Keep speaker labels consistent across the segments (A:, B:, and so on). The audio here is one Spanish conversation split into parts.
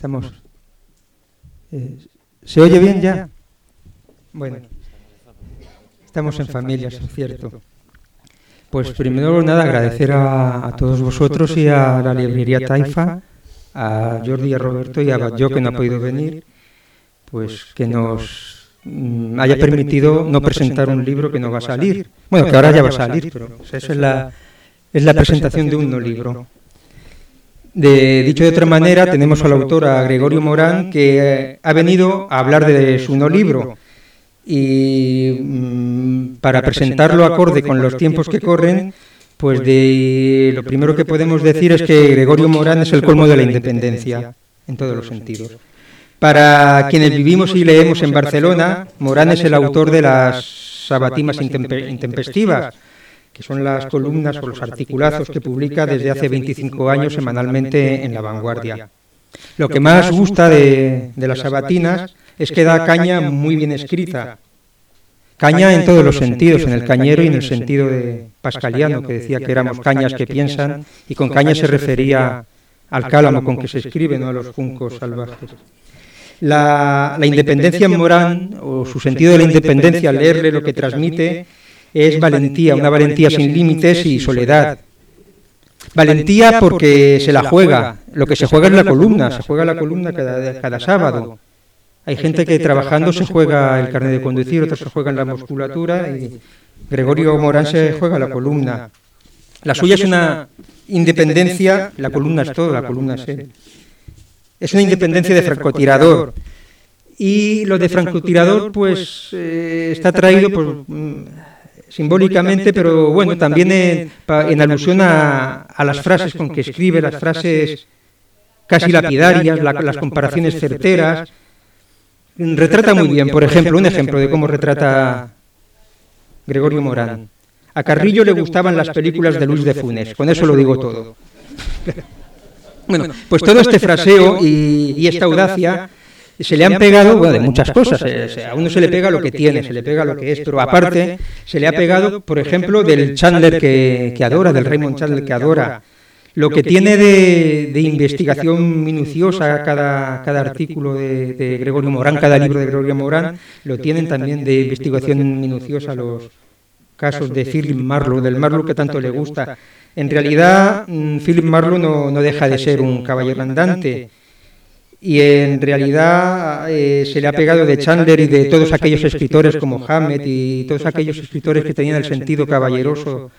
A: Estamos. Eh, ¿Se oye bien ya? Bueno, estamos en familia, es cierto. Pues primero nada, agradecer a, todos vosotros y a la librería Taifa, a Jordi, a Roberto y a yo que no ha podido venir, pues que nos mm, haya permitido no presentar un libro que no va a salir. Bueno, que ahora ya va a salir, pero esa es la, es la presentación de un no libro. De, dicho de otra manera, tenemos al autor, a Gregorio Morán, que ha venido a hablar de su no libro. Y mm, para presentarlo acorde con los tiempos que corren, pues de lo primero que podemos decir es que Gregorio Morán es el colmo de la independencia, en todos los sentidos. Para quienes vivimos y leemos en Barcelona, Morán es el autor de las sabatimas intempestivas, que son las columnas o los articulazos que publica desde hace 25 años semanalmente en La Vanguardia. Lo que más gusta de, las sabatinas es que da caña muy bien escrita. Caña en todos los sentidos, en el cañero y en el sentido de pascaliano, que decía que éramos cañas que piensan, y con caña se refería al cálamo con que se escribe, no a los juncos salvajes. La, independencia en Morán, o su sentido de la independencia, leerle lo que transmite, es valentía, una valentía sin límites y soledad. Valentía porque se la juega, lo que se juega es la columna, se juega la columna cada, cada sábado. Hay gente que trabajando se juega el carnet de conducir, otros se juegan la musculatura y Gregorio Morán se juega la columna. La suya es una independencia, la columna es todo, la columna es él. Es una independencia de francotirador. Y lo de francotirador, pues, eh, está traído por, mm, simbólicamente, pero bueno, también en, alusión a, las frases con que escribe, las frases casi lapidarias, las comparaciones certeras, retrata muy bien, por ejemplo, un ejemplo de cómo retrata Gregorio Morán. A Carrillo le gustaban las películas de Luis de Funes, con eso lo digo todo. Bueno, pues todo este fraseo y, esta audacia se le han pegado bueno, de muchas cosas. Eh, a uno se le pega lo que tiene, se le pega lo que es, pero aparte se le ha pegado, por ejemplo, del Chandler que, que adora, del Raymond Chandler que adora, lo que tiene de, investigación minuciosa cada, cada artículo de, Gregorio Morán, cada libro de Gregorio Morán, lo tienen también de investigación minuciosa los casos de Philip Marlowe, del Marlowe que tanto le gusta. En realidad, mm, Philip Marlowe no, no deja de ser un caballero andante y en realidad eh, se le ha pegado de Chandler y de todos aquellos escritores como Hammett y todos aquellos escritores que tenían el sentido caballeroso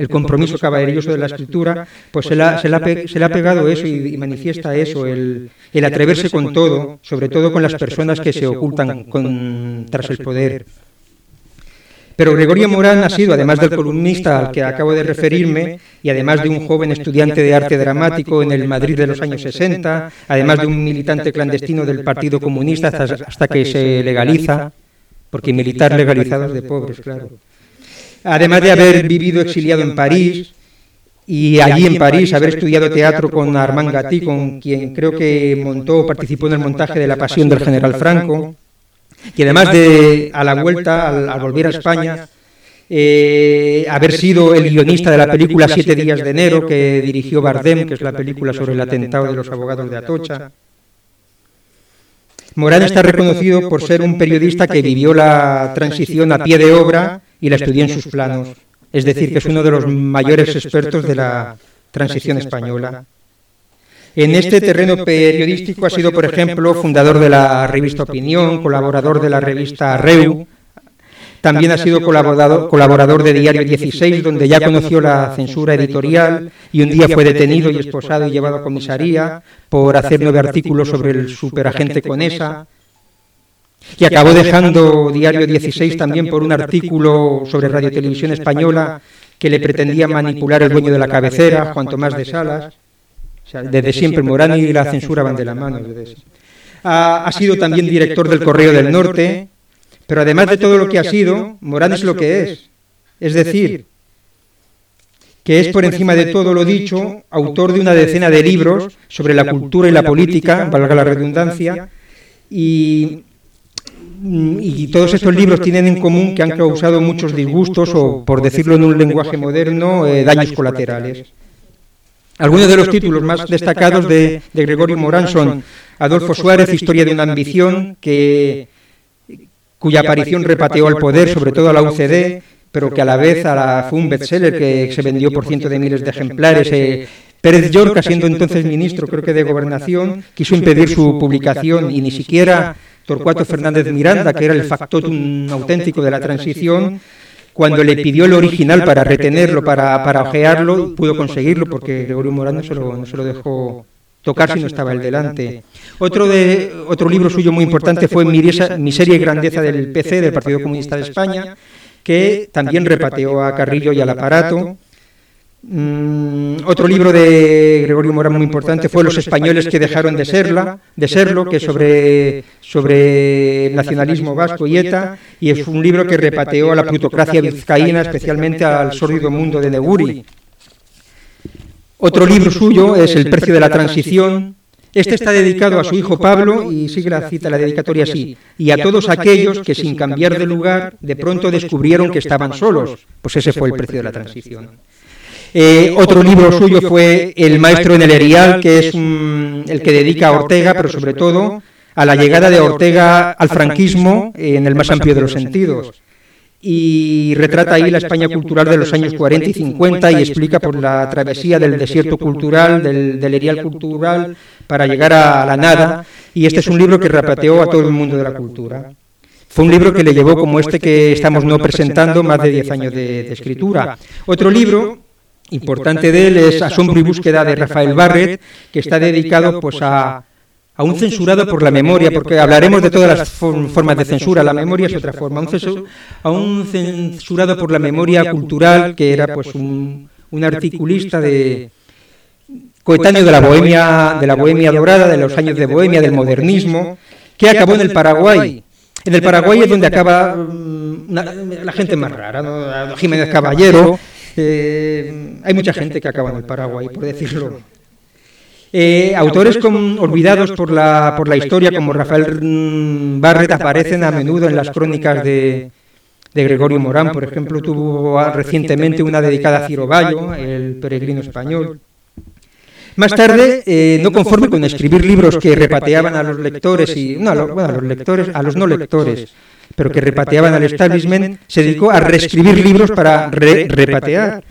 A: el compromiso caballeroso de la escritura, pues se le ha, pegado eso y, manifiesta eso, el, atreverse con todo, sobre todo con las personas que se ocultan tras el poder. Pero Gregorio Morán ha sido, además del columnista al que acabo de referirme, y además de un joven estudiante de arte dramático en el Madrid de los años 60, además de un militante clandestino del Partido Comunista hasta, que se legaliza, porque militar legalizado es de pobres, claro. además de haber vivido exiliado en París y allí en París haber estudiado teatro con Armand Gatti, con quien creo que montó, participó en el montaje de La Pasión del General Franco, y además de a la vuelta, al, volver a España, eh, haber sido el guionista de la película Siete días de enero que dirigió Bardem, que es la película sobre el atentado de los abogados de Atocha. Morán está reconocido por ser un periodista que vivió la transición a pie de obra y la estudió en sus planos, es decir, que es uno de los mayores expertos de la transición española. En este terreno periodístico ha sido, por ejemplo, fundador de la revista Opinión, colaborador de la revista Reu, también ha sido colaborador, colaborador de Diario 16, donde ya conoció la censura editorial y un día fue detenido y esposado y llevado a comisaría por hacer nueve artículos sobre el superagente Conesa, y acabó dejando Diario 16 también por un artículo sobre Radio Televisión Española que le pretendía manipular el dueño de la cabecera, Juan Tomás de Salas. Desde siempre Morán y la censura van de la mano. Ha, ha sido también director del Correo del Norte, pero además de todo lo que ha sido, Morán es lo que es. Es decir, que es por encima de todo lo dicho, autor de una decena de libros sobre la cultura y la política, valga la redundancia, y y todos estos libros tienen en común que han causado muchos disgustos o, por decirlo en un lenguaje moderno, eh, daños colaterales. Algunos de los títulos más destacados de, Gregorio Morán son Adolfo Suárez, Historia de una ambición, que, cuya aparición repateó al poder, sobre todo a la UCD, pero que a la vez a la, fue un bestseller que se vendió por cientos de miles de ejemplares. Eh, Pérez Llorca, siendo entonces ministro, creo que de Gobernación, quiso impedir su publicación y ni siquiera Torcuato Fernández Miranda, que era el factotum auténtico de la transición, cuando le pidió el original para retenerlo, para, para ojearlo, pudo conseguirlo porque Gregorio Morán no se lo, dejó tocar si no estaba el delante. Otro, de, otro libro suyo muy importante fue Miseria y Grandeza del PC, del Partido Comunista de España, que también repateó a Carrillo y al aparato. Mm, otro libro de Gregorio Morán muy importante fue Los españoles que dejaron de serla, de serlo, que es sobre, sobre el nacionalismo vasco y ETA, y es un libro que repateó a la plutocracia vizcaína, especialmente al sórdido mundo de Neguri. Otro libro suyo es El precio de la transición. Este está dedicado a su hijo Pablo y sigue la cita, la dedicatoria así, y a todos aquellos que sin cambiar de lugar de pronto descubrieron que estaban solos. Pues ese fue el precio de la transición. Eh, otro libro suyo fue El maestro en el Erial, que es el que dedica a Ortega, pero sobre todo a la llegada de Ortega al franquismo en el más amplio de los sentidos. Y retrata ahí la España cultural de los años 40 y 50 y explica por la travesía del desierto cultural, del, del Erial cultural, para llegar a la nada. Y este es un libro que repateó a todo el mundo de la cultura. Fue un libro que le llevó, como este que estamos no presentando, más de 10 años de, de escritura. Otro libro importante de él es Asombro y búsqueda de Rafael Barret, que está dedicado pues a, a un censurado por la memoria, porque hablaremos de todas las formas de censura, la memoria es otra forma, a un censurado por la memoria cultural, que era pues un, un articulista de coetáneo de la bohemia de la bohemia dorada, de los años de bohemia, del modernismo, que acabó en el Paraguay. En el Paraguay es donde acaba la gente más rara, Jiménez Caballero, eh, hay mucha gente que acaba en el Paraguay, por decirlo. Eh, autores olvidados por la, por la historia, como Rafael Barret, aparecen a menudo en las crónicas de, de Gregorio Morán. Por ejemplo, tuvo recientemente una dedicada a Ciro Bayo, el peregrino español. Más tarde, eh, no conforme con escribir libros que repateaban a los lectores y no, a los lectores, a los no lectores, pero que repateaban al establishment, se dedicó a reescribir libros para repatear.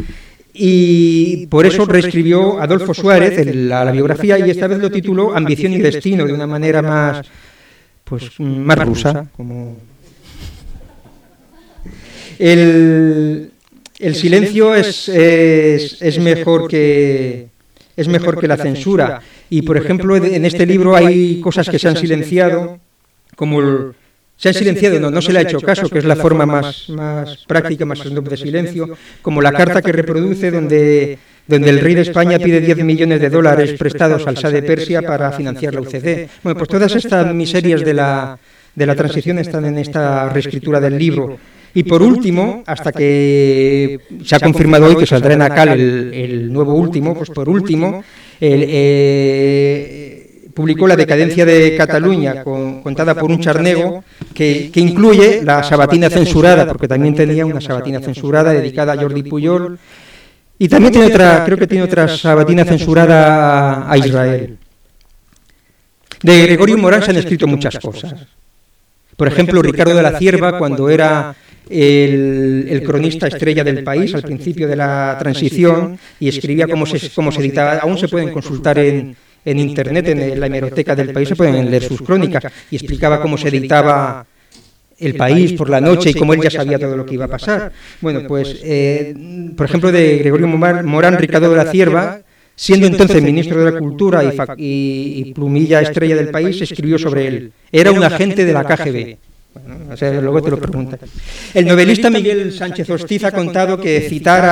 A: Y por eso reescribió Adolfo Suárez la, biografía y esta vez lo tituló Ambición y Destino, de una manera más, pues, más rusa. Como... El, el silencio es, es, es, mejor que, es mejor que la censura. Y, por ejemplo, en este libro hay cosas que se han silenciado, como el, se han silenciado, no, no se le ha hecho caso, que es la forma más, más práctica, más de silencio, como la carta que reproduce donde, donde el rey de España pide 10 millones de dólares prestados al Shah de Persia para financiar la UCD. Bueno, pues todas estas miserias de la, de la transición están en esta reescritura del libro. Y por último, hasta que se ha confirmado hoy que saldrá en ACAL el, el nuevo último, pues por último, el, eh, publicó La decadencia de Cataluña, contada por un charnego, que, incluye la sabatina censurada, porque también tenía una sabatina censurada dedicada a Jordi Puyol, y también tiene otra, creo que tiene otra sabatina censurada a Israel. De Gregorio Morán se han escrito muchas cosas. Por ejemplo, Ricardo de la Cierva, cuando era el, cronista estrella del país al principio de la transición y escribía cómo se, cómo se editaba, aún se pueden consultar en, en Internet, en la hemeroteca del país, se pueden leer sus crónicas y explicaba cómo se editaba el país por la noche y cómo él ya sabía todo lo que iba a pasar. Bueno, pues, eh, por ejemplo, de Gregorio Morán, Ricardo de la Cierva, siendo entonces ministro de la Cultura y, plumilla estrella del país, escribió sobre él. Era un agente de la KGB luego te lo preguntan. El novelista Miguel Sánchez Ortiz ha contado que citar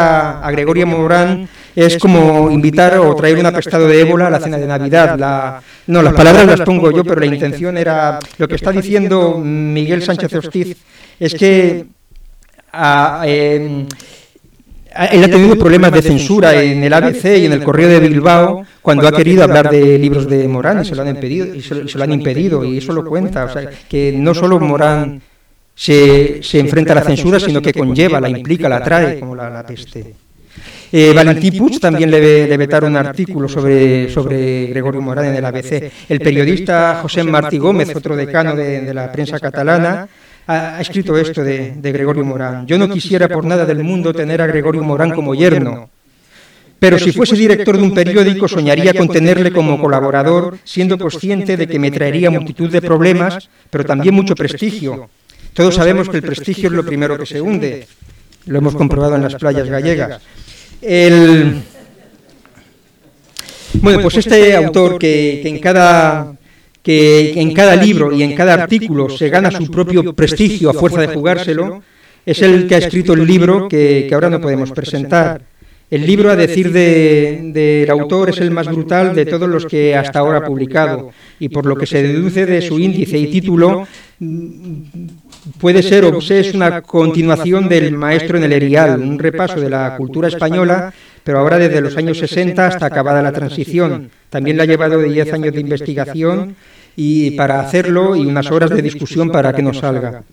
A: a, Gregorio Morán es como invitar o traer un apestado de ébola a la cena de Navidad. La, no, las palabras las pongo yo, pero la intención era. Lo que está diciendo Miguel Sánchez Ortiz es que. A, él ha tenido problemas de censura en el ABC y en el Correo de Bilbao cuando ha querido hablar de libros de Morán y se lo han impedido y se, lo han impedido y eso lo cuenta, o sea, que no solo Morán se, se, enfrenta a la censura, sino que conlleva, la implica, la trae como la, peste. Eh, Valentín Puig también le, le, vetaron un artículo sobre, sobre Gregorio Morán en el ABC. El periodista José Martí Gómez, otro decano de, la prensa catalana, ha, escrito esto de, de Gregorio Morán. Yo no quisiera por nada del mundo tener a Gregorio Morán como yerno. Pero si fuese director de un periódico, soñaría con tenerle como colaborador, siendo consciente de que me traería multitud de problemas, pero también mucho prestigio. Todos sabemos que el prestigio es lo primero que se hunde. Lo hemos comprobado en las playas gallegas. Bueno, pues este autor que, en cada que en cada libro y en cada artículo se gana su propio prestigio a fuerza de jugárselo, es el que ha escrito el libro que ahora no podemos presentar. El libro, a decir del autor, es el más brutal de todos los que hasta ahora ha publicado, y por lo que se deduce de su índice y título, puede ser o es una continuación del Maestro en el Erial, un repaso de la cultura española, pero ahora desde los años 60 hasta acabada la transición. También le ha llevado de 10 años de investigación y para hacerlo y unas horas de discusión para que nos salga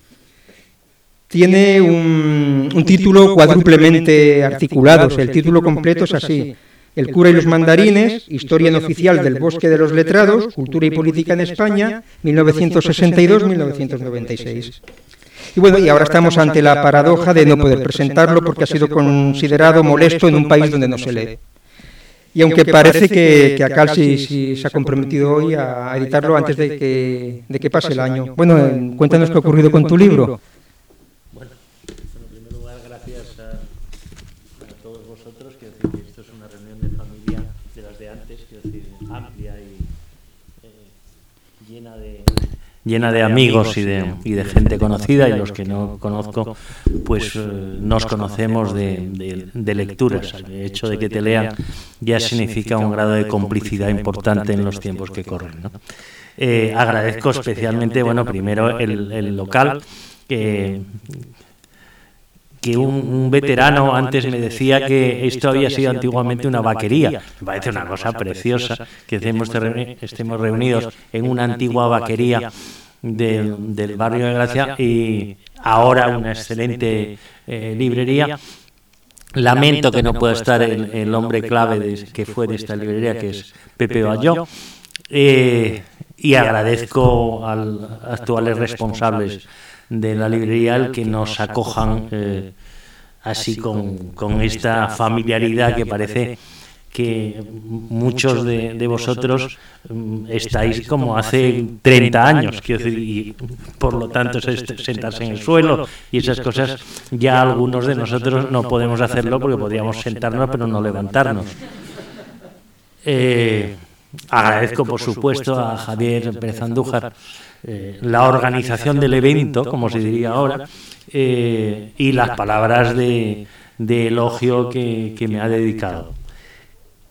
A: tiene un, título cuádruplemente articulado. el título completo es así. El cura y los mandarines, Historia no oficial del bosque de los letrados, Cultura y política en España, 1962-1996. Y bueno, y ahora estamos ante la paradoja de no poder presentarlo porque ha sido considerado molesto en un país donde no se lee. Y aunque parece que, que Acal sí, se ha comprometido hoy a editarlo antes de que, de que pase el año. Bueno, cuéntanos qué ha ocurrido con tu libro.
B: Llena de amigos y de, y de gente conocida y los que no conozco, pues eh, nos conocemos de, de, lecturas. El hecho de que te lean ya significa un grado de complicidad importante en los tiempos que corren. Eh, agradezco especialmente, bueno, primero el, el local, que, que un, veterano antes me decía que esto había sido antiguamente una vaquería. Me parece una cosa preciosa que estemos reunidos en una antigua vaquería del, barrio de Gracia y ahora una excelente eh, librería. Lamento que no pueda estar el, hombre clave que fue de esta librería, que es Pepe Bayó. Eh, y agradezco a los actuales responsables de la librería el que nos acojan eh, así con, con, esta familiaridad que parece que muchos de, de, vosotros mm, estáis como hace 30 años, quiero decir, y por lo tanto sentarse en el suelo y esas cosas, ya algunos de nosotros no podemos hacerlo porque podríamos sentarnos pero no levantarnos. Eh, agradezco, por supuesto, a Javier Pérez Andújar eh, la organización del evento, como se diría ahora, eh, y las palabras de, elogio que, me ha dedicado.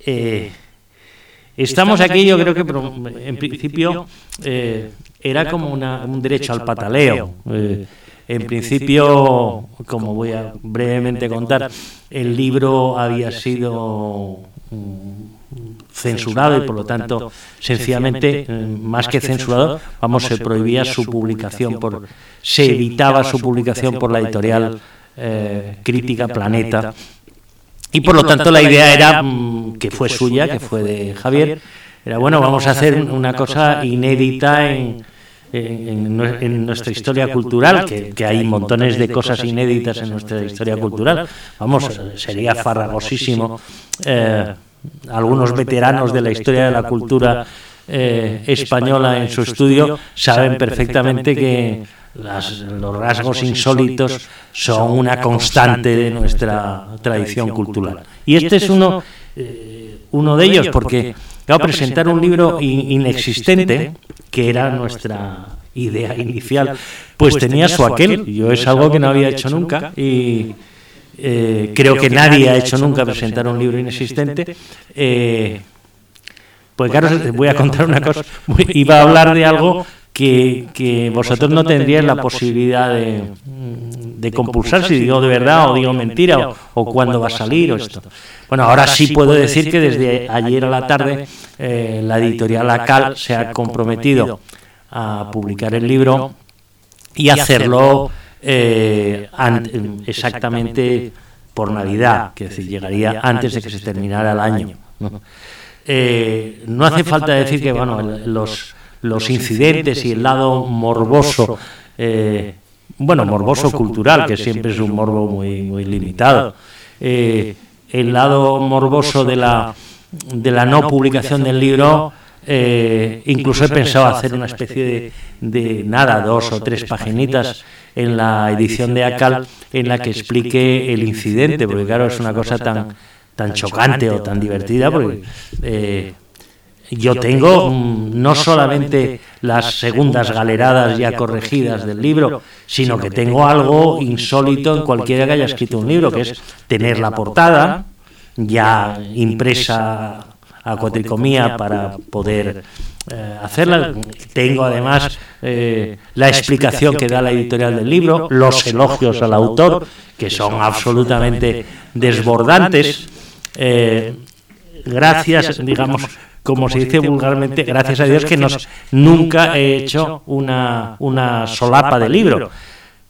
B: Eh, estamos aquí, yo creo que en principio era como un derecho al pataleo. en principio, como voy a brevemente contar, el libro había sido censurado y por lo tanto sencillamente más que censurado vamos se prohibía su publicación por se evitaba su publicación por la editorial eh, crítica Planeta. Y por lo tanto la idea era mm, que fue suya que fue de Javier. Era bueno vamos a hacer una cosa inédita en, en, nuestra historia cultural, que, que, hay montones de cosas inéditas en nuestra historia cultural. Vamos, sería farragosísimo eh, algunos veteranos de la historia de la cultura eh, española en su estudio saben perfectamente que los rasgos insólitos son una constante de nuestra tradición cultural. Y este es uno, eh, uno de ellos, porque presentar un libro inexistente, que era nuestra idea inicial, pues tenía su aquel. Yo es algo que no había hecho nunca y eh, creo que nadie ha hecho nunca presentar un libro inexistente. Eh, pues claro, voy a contar una cosa. Iba a hablar de algo que, vosotros no tendríais la posibilidad de, de, compulsar si digo de verdad o digo mentira o, cuándo va a salir o esto. Bueno, ahora sí puedo decir que desde ayer a la tarde eh, la editorial ACAL se ha comprometido a publicar el libro y hacerlo eh, exactamente por Navidad, que decir, llegaría antes de que se terminara el año. ¿no? Eh, no hace falta decir que bueno, los, los incidentes y el lado morboso, eh, bueno, morboso cultural, que siempre es un morbo muy, muy limitado, eh, el lado morboso de la, de la no publicación del libro, incluso he pensado hacer una especie de, de, nada, dos o tres paginitas en la edición de ACAL en la que explique el incidente, porque claro, es una cosa tan tan chocante o tan divertida, porque eh, yo tengo no solamente las segundas galeradas ya corregidas del libro, sino que tengo algo insólito en cualquiera que haya escrito un libro, que es tener la portada ya impresa a cuatricomía para poder eh, hacerla. Tengo además eh, la explicación que da la editorial del libro, los elogios al autor, que son absolutamente desbordantes. Eh, gracias, digamos, como se dice vulgarmente, gracias a Dios que nos, nunca he hecho una, una solapa de libro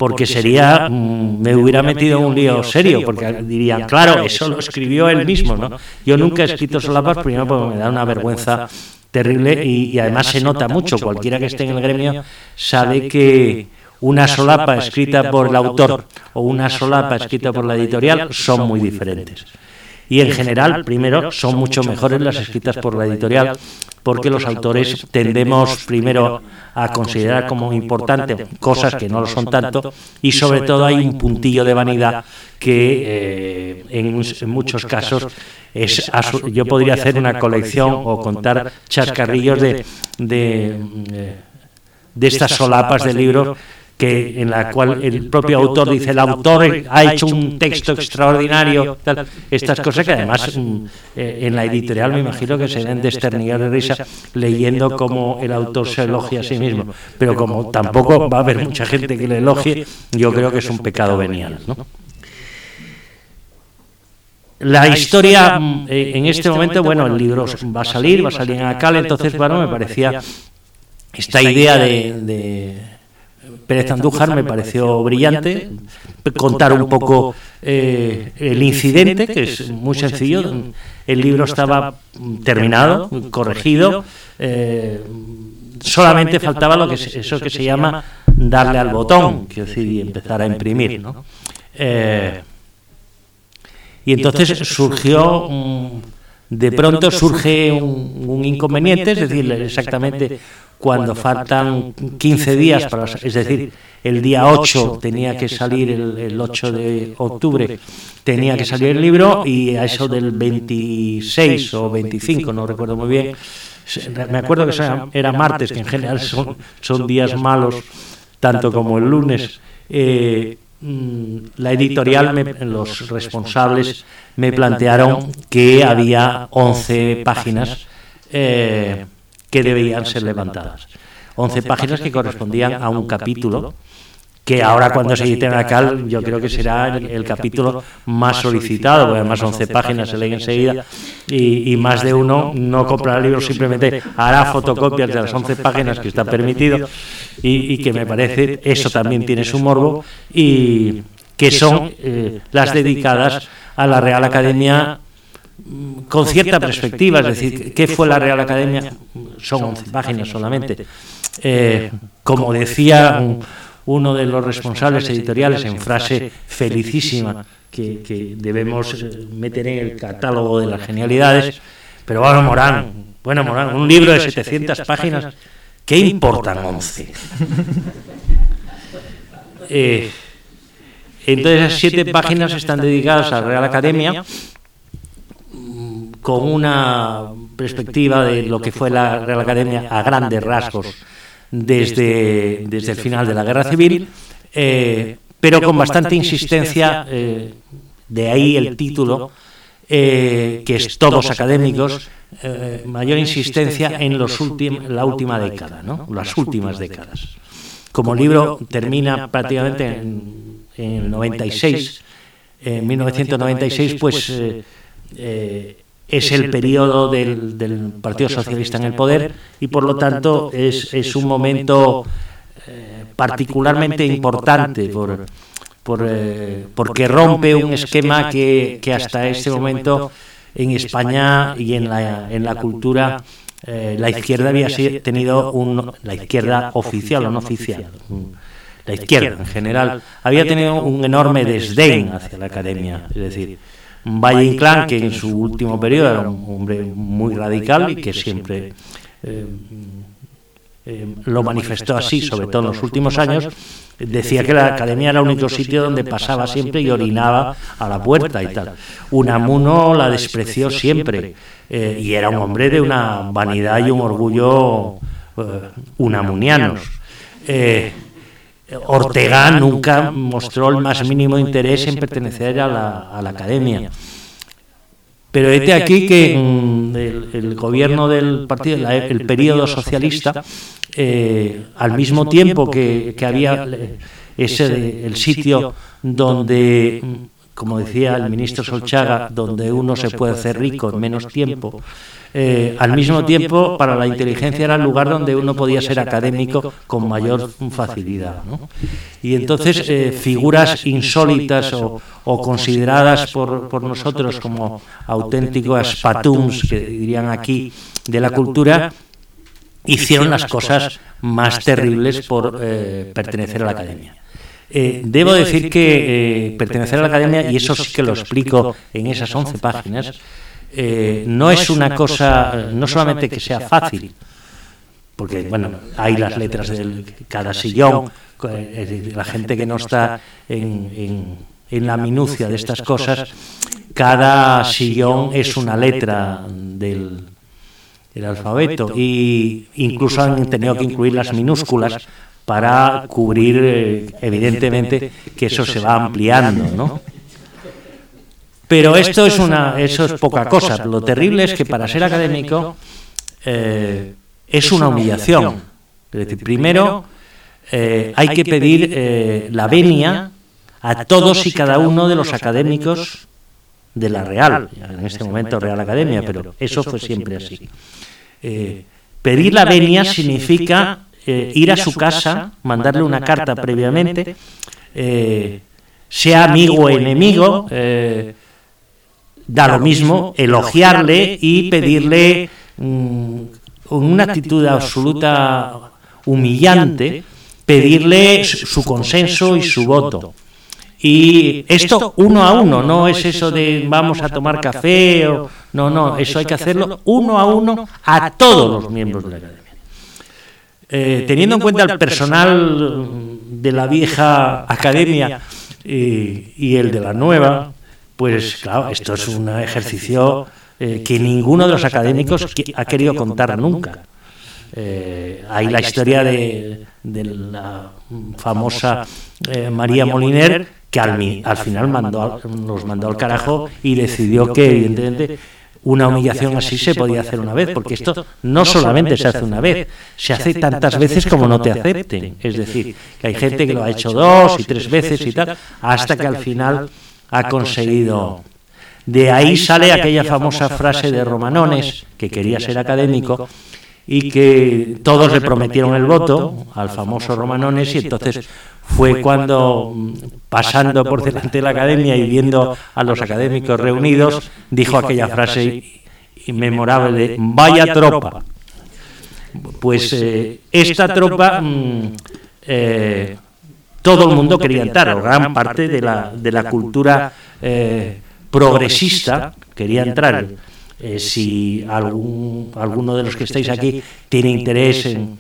B: porque sería, mm, me hubiera metido en un lío serio, porque dirían, claro, eso lo escribió él mismo, ¿no? Yo nunca he escrito solapas, primero porque me da una vergüenza terrible y, y además se nota mucho, cualquiera que esté en el gremio sabe que una solapa escrita por el autor o una solapa escrita por la editorial son muy diferentes y en general, primero, son mucho mejores las escritas por la editorial porque los autores tendemos primero a considerar como importante cosas que no lo son tanto y sobre todo hay un puntillo de vanidad que eh, en, muchos casos es yo podría hacer una colección o contar chascarrillos de, de, de estas solapas de libros que en la cual el propio autor dice el autor ha hecho un texto extraordinario, estas cosas que además mm, eh, en la editorial me imagino que se ven de esternillar de risa leyendo cómo el autor se elogia a sí mismo, pero como tampoco va a haber mucha gente que le elogie, yo creo que es un pecado venial. La historia mm, eh, en este momento, bueno, el libro va a salir, va a salir en Acal, entonces, bueno, me parecía esta idea de Pérez Andújar me pareció brillante, contar un poco eh, el incidente, que es muy sencillo. El libro estaba terminado, corregido, eh, solamente faltaba lo que eso que se llama darle al botón, que decir, y empezar a imprimir. Eh, y entonces surgió, de pronto surge un, un inconveniente, es decir, exactamente cuando faltan 15 días, para, es decir, el día 8 tenía que salir, el, 8 de octubre. tenía que salir el libro y a eso del 26 o 25, no recuerdo muy bien, me acuerdo que era martes, que en general son, son días malos, tanto como el lunes. Eh, la editorial, los responsables me plantearon que había 11 páginas. Eh, que debían ser levantadas. 11 páginas que correspondían a un capítulo que ahora cuando se edite en ACAL yo creo que será el, capítulo más solicitado, porque además 11 páginas se leen enseguida y, más de uno no comprará el libro, simplemente hará fotocopias de las 11 páginas que está permitido y, que me parece eso también tiene su morbo y que son eh, las dedicadas a la Real Academia con cierta perspectiva, es decir, ¿qué fue la Real Academia? Son 11 páginas solamente. Eh, como decía uno de los responsables editoriales en frase felicísima que, debemos eh, meter en el catálogo de las genialidades, pero bueno, Morán, bueno, Morán, un libro de 700 páginas, ¿qué importan 11? Eh, entonces, esas siete páginas están dedicadas a la Real Academia. con una perspectiva de lo que fue la Real Academia a grandes rasgos desde, desde el final de la Guerra Civil, eh, pero con bastante insistencia, eh, de ahí el título, eh, que es Todos Académicos, mayor insistencia en los la última década, ¿no? las últimas décadas. Como el libro termina prácticamente en, en el 96, en 1996, pues es el periodo del, Partido Socialista en el poder y por lo tanto es, un momento eh, particularmente importante por, por, eh, porque rompe un esquema que, que, hasta este momento en España y en la, en la cultura eh, la izquierda había tenido un, la izquierda oficial o no oficial, la izquierda en general, había tenido un enorme desdén hacia la academia, es decir, Valle Inclán, que en su último periodo era un hombre muy radical y que siempre eh, eh, lo manifestó así, sobre todo en los últimos años, decía que la academia era el único sitio donde pasaba siempre y orinaba a la puerta y tal. Unamuno la despreció siempre eh, y era un hombre de una vanidad y un orgullo unamunianos. Ortega nunca mostró el más mínimo interés en pertenecer a la, academia. Pero este aquí que mm, el, gobierno del partido, el periodo socialista, eh, al mismo tiempo que, había ese el sitio donde, como decía el ministro Solchaga, donde uno se puede hacer rico en menos tiempo, eh, al mismo tiempo, para la inteligencia era el lugar donde uno podía ser académico con mayor facilidad. Y entonces, eh, figuras insólitas o, consideradas por, nosotros como auténticos patums, que dirían aquí, de la cultura, hicieron las cosas más terribles por eh, pertenecer a la academia. Debo decir que pertenecer a la academia, y eso sí que lo explico en esas 11 páginas, eh, no es una cosa, no solamente que sea fácil, porque bueno, hay las letras de cada sillón, la gente que no está en, la minucia de estas cosas, cada sillón es una letra del, alfabeto y incluso han tenido que incluir las minúsculas para cubrir, eh, evidentemente, que eso se va ampliando, ¿no? Pero esto es una, eso es poca cosa. Lo terrible es que para ser académico eh, es una humillación. Es decir, primero eh, hay que pedir eh, la venia a todos y cada uno de los académicos de la Real, en este momento Real Academia, pero eso fue siempre así. pedir la venia significa ir a su casa, mandarle una carta previamente, sea amigo o enemigo, da lo mismo elogiarle y pedirle mm, con una actitud absoluta humillante, pedirle su consenso y su voto. Y esto uno a uno, no es eso de vamos a tomar café, o, no, no, eso hay que hacerlo uno a uno a todos los miembros de la academia. Eh, teniendo en cuenta el personal de la vieja academia y el de la nueva, pues, pues claro, esto es un ejercicio eh, que ninguno de los académicos ha querido contar nunca. Eh, hay la historia de, la famosa eh, María Moliner, que al, final mandó, nos mandó al carajo y decidió que, evidentemente, una humillación así se podía hacer una vez, porque esto no solamente se hace una vez, se hace tantas veces como no te acepten. Es decir, que hay gente que lo ha hecho dos y tres veces y tal, hasta que al final ha conseguido. De ahí sale aquella famosa frase de Romanones, que quería ser académico, y que todos le prometieron el voto al famoso Romanones y entonces fue cuando, pasando por delante de la academia y viendo a los académicos reunidos, dijo aquella frase inmemorable de vaya tropa. Pues eh, esta tropa mm, eh, todo el mundo quería entrar, o gran parte de la, de la cultura eh, progresista quería entrar. Eh, si algún, alguno de los que estáis aquí tiene interés en,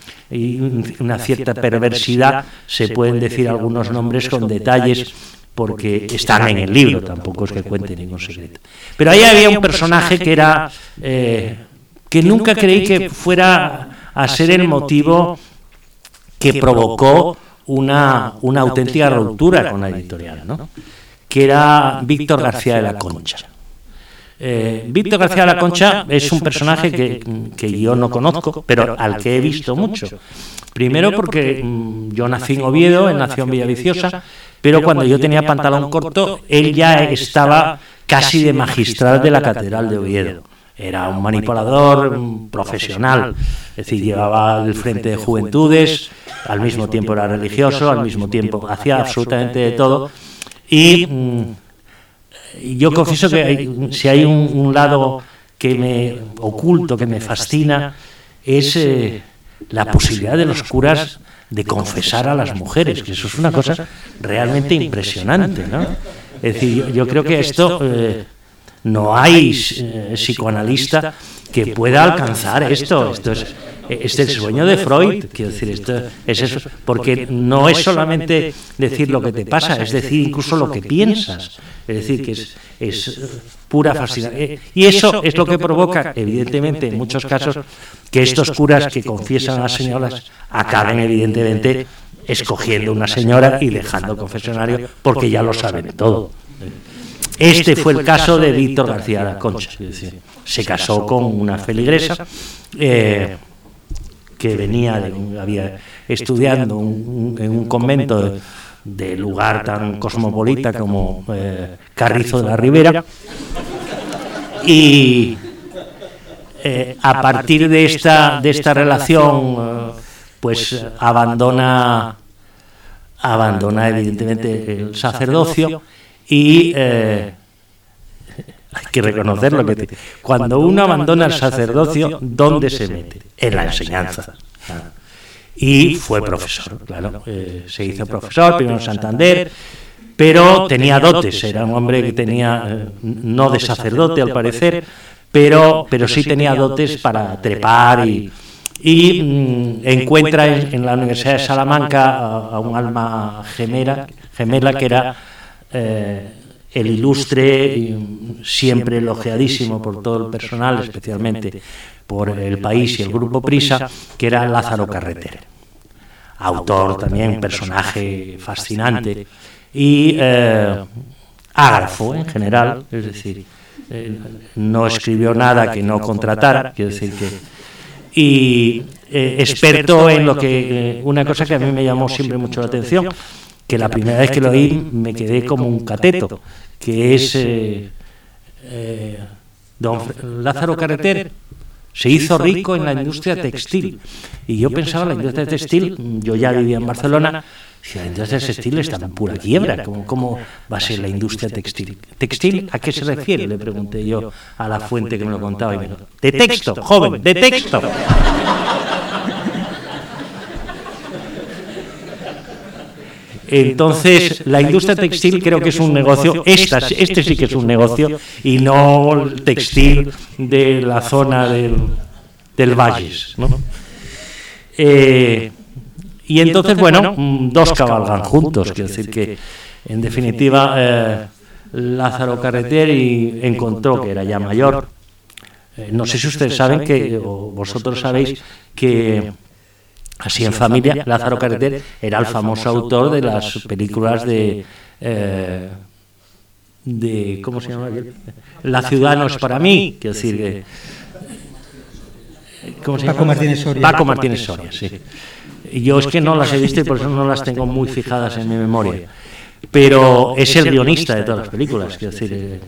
B: una cierta perversidad, se pueden decir algunos nombres con detalles porque están en el libro, tampoco es que cuente ningún secreto. Pero ahí había un personaje que era eh, que nunca creí que fuera a ser el motivo que provocó una, una auténtica ruptura con la editorial, ¿no? que era Víctor García de la Concha. Eh, Víctor García de la Concha es un personaje que, que, yo no conozco, pero al que he visto mucho. Primero porque mm, yo nací en Oviedo, él nació en Villaviciosa, pero cuando yo tenía pantalón corto, él ya estaba casi de magistral de la Catedral de Oviedo. Era un manipulador profesional, es decir, llevaba el frente de juventudes, al mismo tiempo era religioso, al mismo tiempo hacía absolutamente de todo. Y yo confieso que si hay un, lado que me oculto, que me fascina, es eh, la posibilidad de los curas de confesar a las mujeres, que eso es una cosa realmente impresionante. ¿no? Es decir, yo, creo que esto eh, no hay eh, psicoanalista que pueda alcanzar esto. Esto es, es el sueño de Freud, quiero decir, esto es eso, porque no es solamente decir lo que te pasa, es decir incluso lo que piensas. Es decir, que es, es pura fascinación. Y eso es lo que provoca, evidentemente, en muchos casos, que estos curas que confiesan a las señoras acaben, evidentemente, escogiendo una señora y dejando el confesionario porque ya lo saben todo. Este fue el caso de Víctor García de la Concha. Se casó con una feligresa eh, que venía, de, había estudiando en un convento de, lugar tan cosmopolita como eh, Carrizo de la Ribera. Y eh, a partir de esta, de esta relación, pues abandona, abandona evidentemente el sacerdocio y eh, hay que reconocerlo que cuando uno abandona el sacerdocio, ¿dónde se mete? En la enseñanza. Y fue profesor, claro. Eh, se hizo profesor, primero en Santander, pero tenía dotes, era un hombre que tenía, eh, no de sacerdote al parecer, pero, pero sí tenía dotes para trepar y, y mm, encuentra en, la Universidad de Salamanca a, un alma gemela, gemela que era eh, el ilustre, siempre elogiadísimo por todo el personal, especialmente por el país y el grupo Prisa, que era Lázaro Carreter. Autor también, personaje fascinante y eh, ágrafo en general, es decir, eh, no escribió nada que no contratara, quiero decir que. Y experto en lo que. una cosa que a mí me llamó siempre mucho la atención que la primera vez que lo oí me quedé como un cateto, que es eh, eh, don Lázaro Carreter. Se hizo rico en la industria textil. Y yo pensaba, la industria textil, yo ya vivía en Barcelona, si la industria textil está en pura quiebra, ¿cómo, ¿cómo, va a ser la industria textil? ¿Textil a qué se refiere? Le pregunté yo a la fuente que me lo contaba. Y me dijo, de texto, joven, de texto. Entonces, la industria textil creo que es un negocio, esta, este sí que es un negocio, y no el textil de la zona del, del Valles. Eh, y entonces, bueno, dos cabalgan juntos, quiero decir que, en definitiva, eh, Lázaro Carreter y encontró que era ya mayor. Eh, no sé si ustedes saben que, o vosotros sabéis que Así en familia, Lázaro Carreter era el famoso autor de las películas de... Eh, de ¿Cómo se llama? La ciudad no es para mí, quiero decir...
A: ¿cómo se llama? Paco Martínez Soria.
B: Paco Martínez Soria, sí. Yo es que no las he visto y por eso no las tengo muy fijadas en mi memoria. Pero es el guionista de todas las películas, quiero decir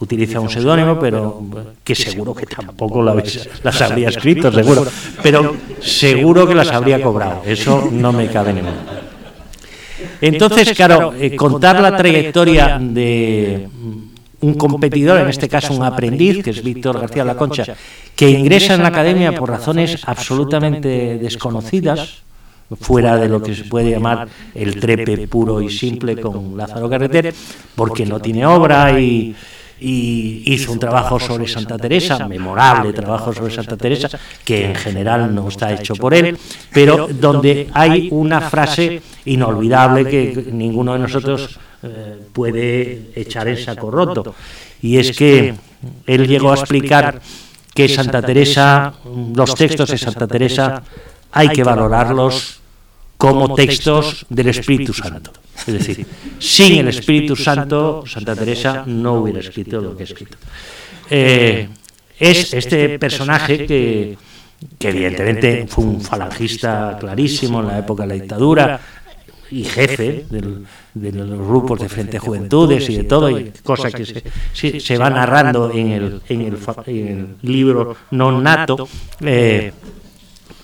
B: utiliza un seudónimo, pero que seguro que tampoco las habría escrito, seguro, pero seguro que las habría cobrado, eso no me cabe ninguna. Entonces, claro, eh, contar la trayectoria de un competidor, en este caso un aprendiz, que es Víctor García La Concha, que ingresa en la academia por razones absolutamente desconocidas, fuera de lo que se puede llamar el trepe puro y simple con Lázaro Carreter, porque no tiene obra y y hizo un trabajo sobre Santa Teresa, memorable trabajo sobre Santa Teresa, que en general no está hecho por él, pero donde hay una frase inolvidable que ninguno de nosotros eh, puede echar en saco roto, y es que él llegó a explicar que Santa Teresa, los textos de Santa Teresa, hay que valorarlos como textos del Espíritu Santo. Es decir, sin el Espíritu Santo, Santa Teresa no hubiera escrito lo que ha escrito. Eh, es este personaje que, evidentemente fue un falangista clarísimo en la época de la dictadura y jefe de los grupos de Frente Juventudes y de todo, y cosa que se, va narrando en el, en el, libro Non Nato, eh,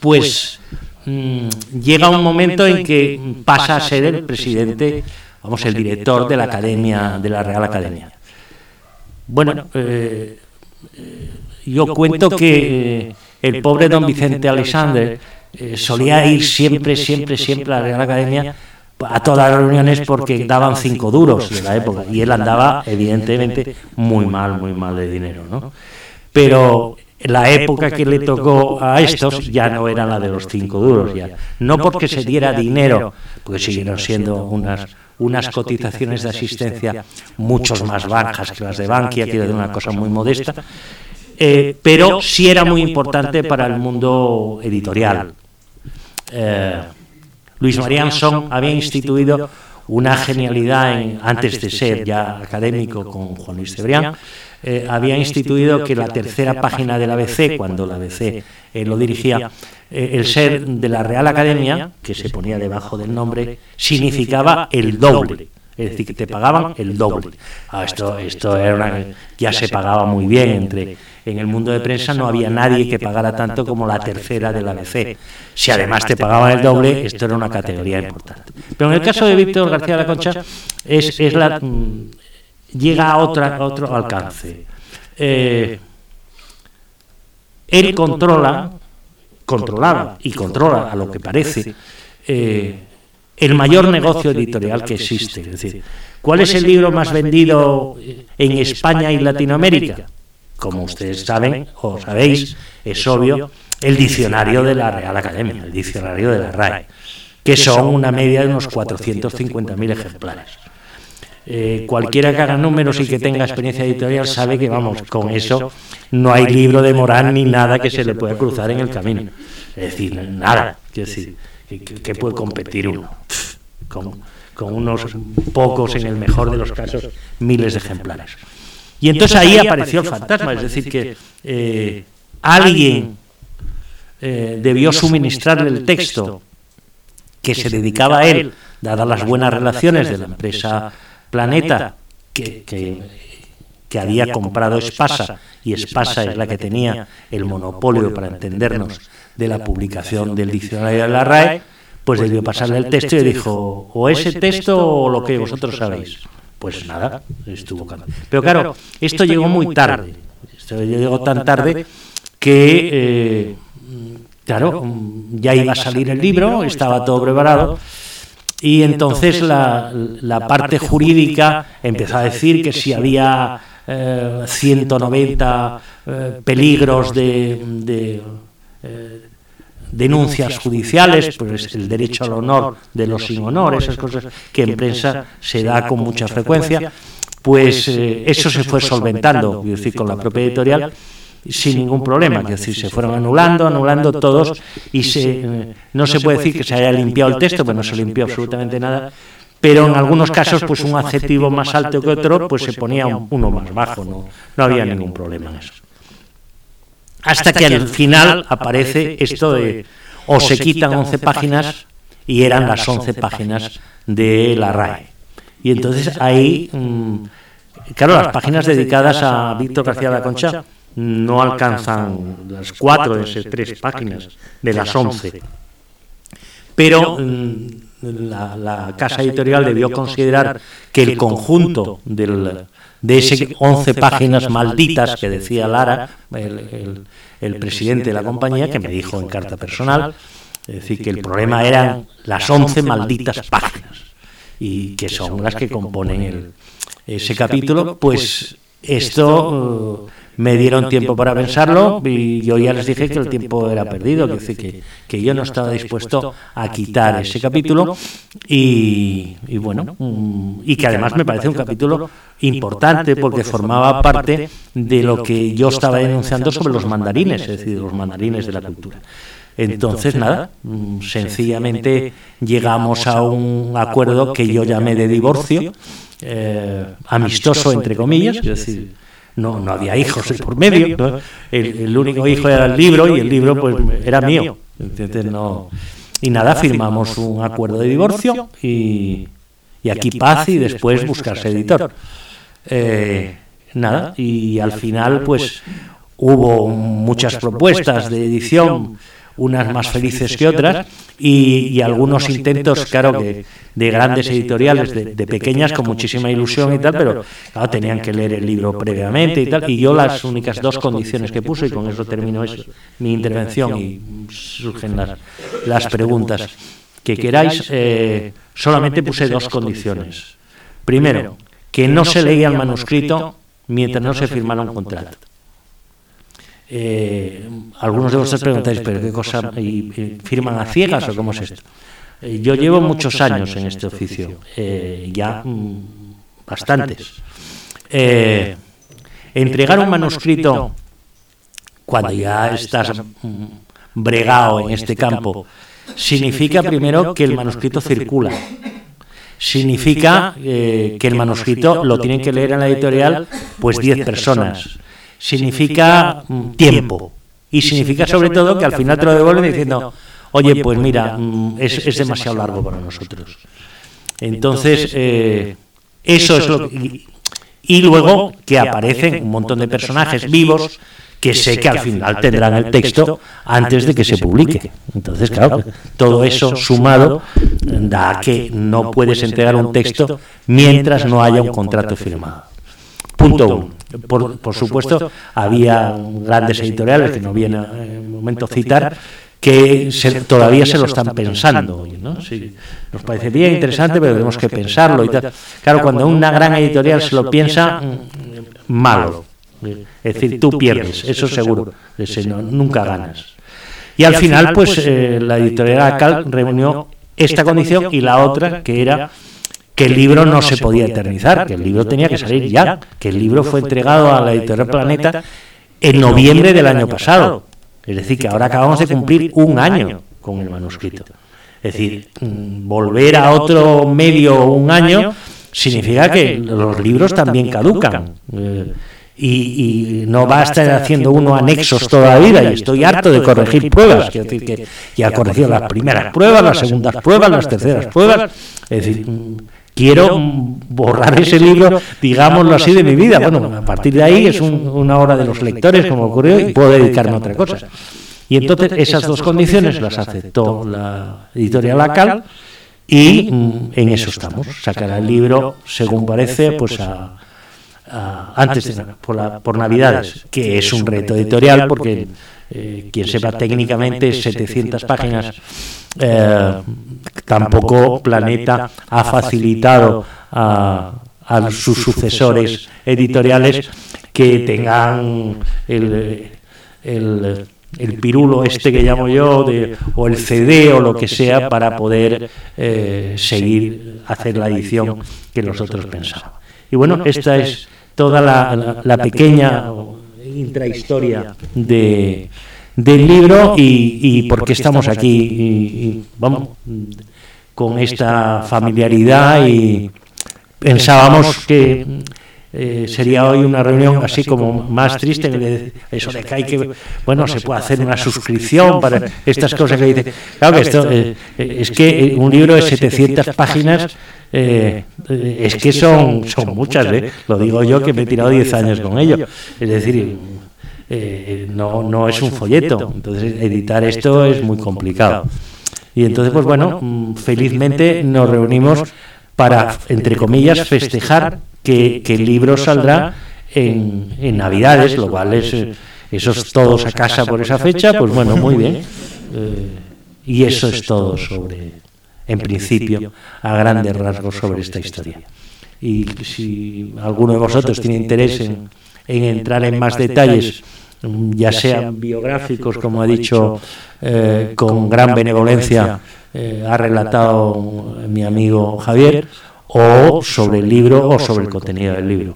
B: pues Mm, llega un momento en que pasa a ser el presidente vamos, el director de la Academia, de la Real Academia. Bueno, eh, yo cuento que el pobre don Vicente Alexander solía ir siempre, siempre, siempre a la Real Academia a todas las reuniones porque daban cinco duros de la época y él andaba evidentemente muy mal, muy mal de dinero, ¿no? Pero la época que le tocó a estos ya no era la de los cinco duros, ya. No porque se diera dinero, porque siguieron siendo unas, unas cotizaciones de asistencia muchos más bajas que las de Bankia, que era de una cosa muy modesta, eh, pero sí era muy importante para el mundo editorial. Eh, Luis María Anson había instituido una genialidad antes de ser ya académico con Juan Luis Cebrián, eh, había instituido que la tercera página del ABC, cuando la ABC eh, lo dirigía, eh, el ser de la Real Academia, que se ponía debajo del nombre, significaba el doble. Es decir, que te pagaban el doble. Ah, esto, esto era ya se pagaba muy bien entre en el mundo de prensa no había nadie que pagara tanto como la tercera del ABC. Si además te pagaban el doble, esto era una categoría importante. Pero en el caso de Víctor García de la Concha, es, es la, llega a, otra, otro alcance. Eh, él controla, controlaba y controla a lo que parece eh, el mayor negocio editorial que existe. Es decir, ¿cuál es el libro más vendido en España y Latinoamérica? como ustedes saben o sabéis, es obvio, el diccionario de la Real Academia, el diccionario de la RAE, que son una media de unos 450.000 ejemplares. Eh, cualquiera que haga números y que tenga experiencia editorial sabe que, vamos, con eso no hay libro de Morán ni nada que se le pueda cruzar en el camino. Es decir, nada. Es decir, que, puede competir uno con, con unos pocos, en el mejor de los casos, miles de ejemplares. Y entonces ahí apareció el fantasma, es decir, que eh, alguien eh, debió suministrarle el texto que se dedicaba a él, dadas las buenas relaciones de la empresa Planeta, que, que, había comprado Espasa, y Espasa es la que tenía el monopolio, para entendernos, de la publicación del diccionario de la RAE, pues debió pasarle el texto y dijo, o ese texto o lo que vosotros sabéis. Pues nada, estuvo Pero claro, esto llegó muy tarde. Esto llegó tan tarde que, eh, claro, ya iba a salir el libro, estaba todo preparado. Y entonces la, la parte jurídica empezó a decir que si había 190 eh, eh, peligros de, de denuncias judiciales, pues el derecho al honor de los sin honor, esas cosas que en prensa se da con mucha frecuencia, pues eh, eso se fue solventando, decir, con la propia editorial sin ningún problema, es decir, se fueron anulando, anulando todos y se, no se puede decir que se haya limpiado el texto, pues no se limpió absolutamente nada, pero en algunos casos pues un adjetivo más alto que otro pues se ponía uno más bajo, no, no había ningún problema en eso. Hasta que al final aparece esto de o se quitan 11 páginas y eran las 11 páginas de la RAE. Y entonces ahí, claro, las páginas dedicadas a Víctor García de la Concha no alcanzan las cuatro de esas tres páginas de las 11. Pero mm, la, casa editorial debió considerar que el conjunto del, de esas 11 páginas malditas que decía Lara, el, presidente de la compañía, que me dijo en carta personal, es decir, que el problema eran las 11 malditas páginas, y que son las que componen ese capítulo, pues esto me dieron tiempo para pensarlo y yo ya les dije que el tiempo era perdido, que, que, yo no estaba dispuesto a quitar ese capítulo y, bueno, mm, y que además me parece un capítulo importante porque formaba parte de lo que yo estaba denunciando sobre los mandarines, es decir, los mandarines de la cultura. Entonces, nada, mm, sencillamente llegamos a un acuerdo que yo llamé de divorcio, eh, amistoso entre comillas, es decir, no, no había hijos por medio, el, único hijo era el libro y el libro pues era mío. no, y nada, firmamos un acuerdo de divorcio y, y aquí paz y después buscarse editor. Eh, nada, y al final pues hubo muchas propuestas de edición unas más felices que otras, y, algunos intentos, claro, que de grandes editoriales, de, pequeñas, con muchísima ilusión y tal, pero claro, tenían que leer el libro previamente y tal, y yo las únicas dos condiciones que puse, y con eso termino eso, mi intervención y surgen las, las preguntas que queráis, eh, solamente puse dos condiciones. Primero, que no se leía el manuscrito mientras no se firmara un contrato. Eh, algunos de vosotros preguntáis, ¿pero qué cosa? ¿Y, ¿Firman a ciegas o cómo es esto? Eh, yo llevo muchos años en este oficio, eh, ya mm, bastantes. entregar un manuscrito cuando ya estás mm, bregado en este campo significa primero que el manuscrito circula. Significa que el manuscrito lo tienen que leer en la editorial pues 10 personas significa mm, tiempo. Y significa sobre todo que al final te lo devuelven diciendo, oye, pues mira, mm, es, demasiado largo para nosotros. Entonces, eh, eso es lo que... Y luego que aparecen un montón de personajes vivos que sé que al final tendrán el texto antes de que se publique. Entonces, claro, todo eso sumado da que no puedes entregar un texto mientras no haya un contrato firmado. Punto uno. Por, supuesto, había grandes editoriales que no viene en el momento citar que todavía se lo están pensando. ¿no? nos parece bien interesante, pero tenemos que pensarlo. Y tal. Claro, cuando una gran editorial se lo piensa, mm, malo. Es decir, tú pierdes, eso seguro. nunca ganas. Y al final, pues eh, la editorial Acal reunió esta condición y la otra, que era que el libro no se podía eternizar, que el libro tenía que salir ya, que el libro fue entregado a la editorial Planeta en noviembre del año pasado. Es decir, que ahora acabamos de cumplir un año con el manuscrito. Es decir, mm, volver a otro medio un año significa que los libros también caducan. Eh, y, no va a estar haciendo uno anexos toda la vida y estoy harto de corregir pruebas. Quiero decir que ya ha corregido las primeras pruebas, las segundas pruebas, las terceras pruebas. Es decir, quiero borrar ese libro, digámoslo así, de mi vida. Bueno, a partir de ahí es una hora de los lectores, como ocurrió, y puedo dedicarme a otra cosa. Y entonces esas dos condiciones las aceptó la editorial Acal y en eso estamos. Sacará el libro, según parece, pues a, antes de, por, por Navidades, que es un reto editorial porque eh, quien sepa técnicamente 700 páginas eh, tampoco Planeta ha facilitado a, sus sucesores editoriales que tengan el, el, pirulo este que llamo yo, de, o el CD o lo que sea, para poder eh, seguir, hacer la edición que nosotros pensábamos. Y bueno, esta es toda la, la pequeña intrahistoria de del libro y, y por qué estamos aquí y, vamos con esta familiaridad y pensábamos que eh, sería hoy una reunión así como más triste, eso de que hay que, bueno, se puede hacer una suscripción para estas cosas que dice. Claro que esto, eh, es que un libro de 700 páginas, eh, es que son, son muchas, lo digo yo que me he tirado 10 años con ello. Es decir, eh, no, no es un folleto. Entonces, editar esto es muy complicado. Y entonces, pues bueno, mm, felizmente nos reunimos para, entre comillas, festejar que, el libro saldrá en, en, Navidades, lo cual es, eh, esos todos a casa por esa fecha, pues bueno, muy bien. Eh, y eso es todo sobre, en principio, a grandes rasgos sobre esta historia. Y si alguno de vosotros tiene interés en, en entrar en más detalles ya sean biográficos, como ha dicho eh, con gran benevolencia, eh, ha relatado mi amigo Javier, o sobre el libro o sobre el contenido del libro.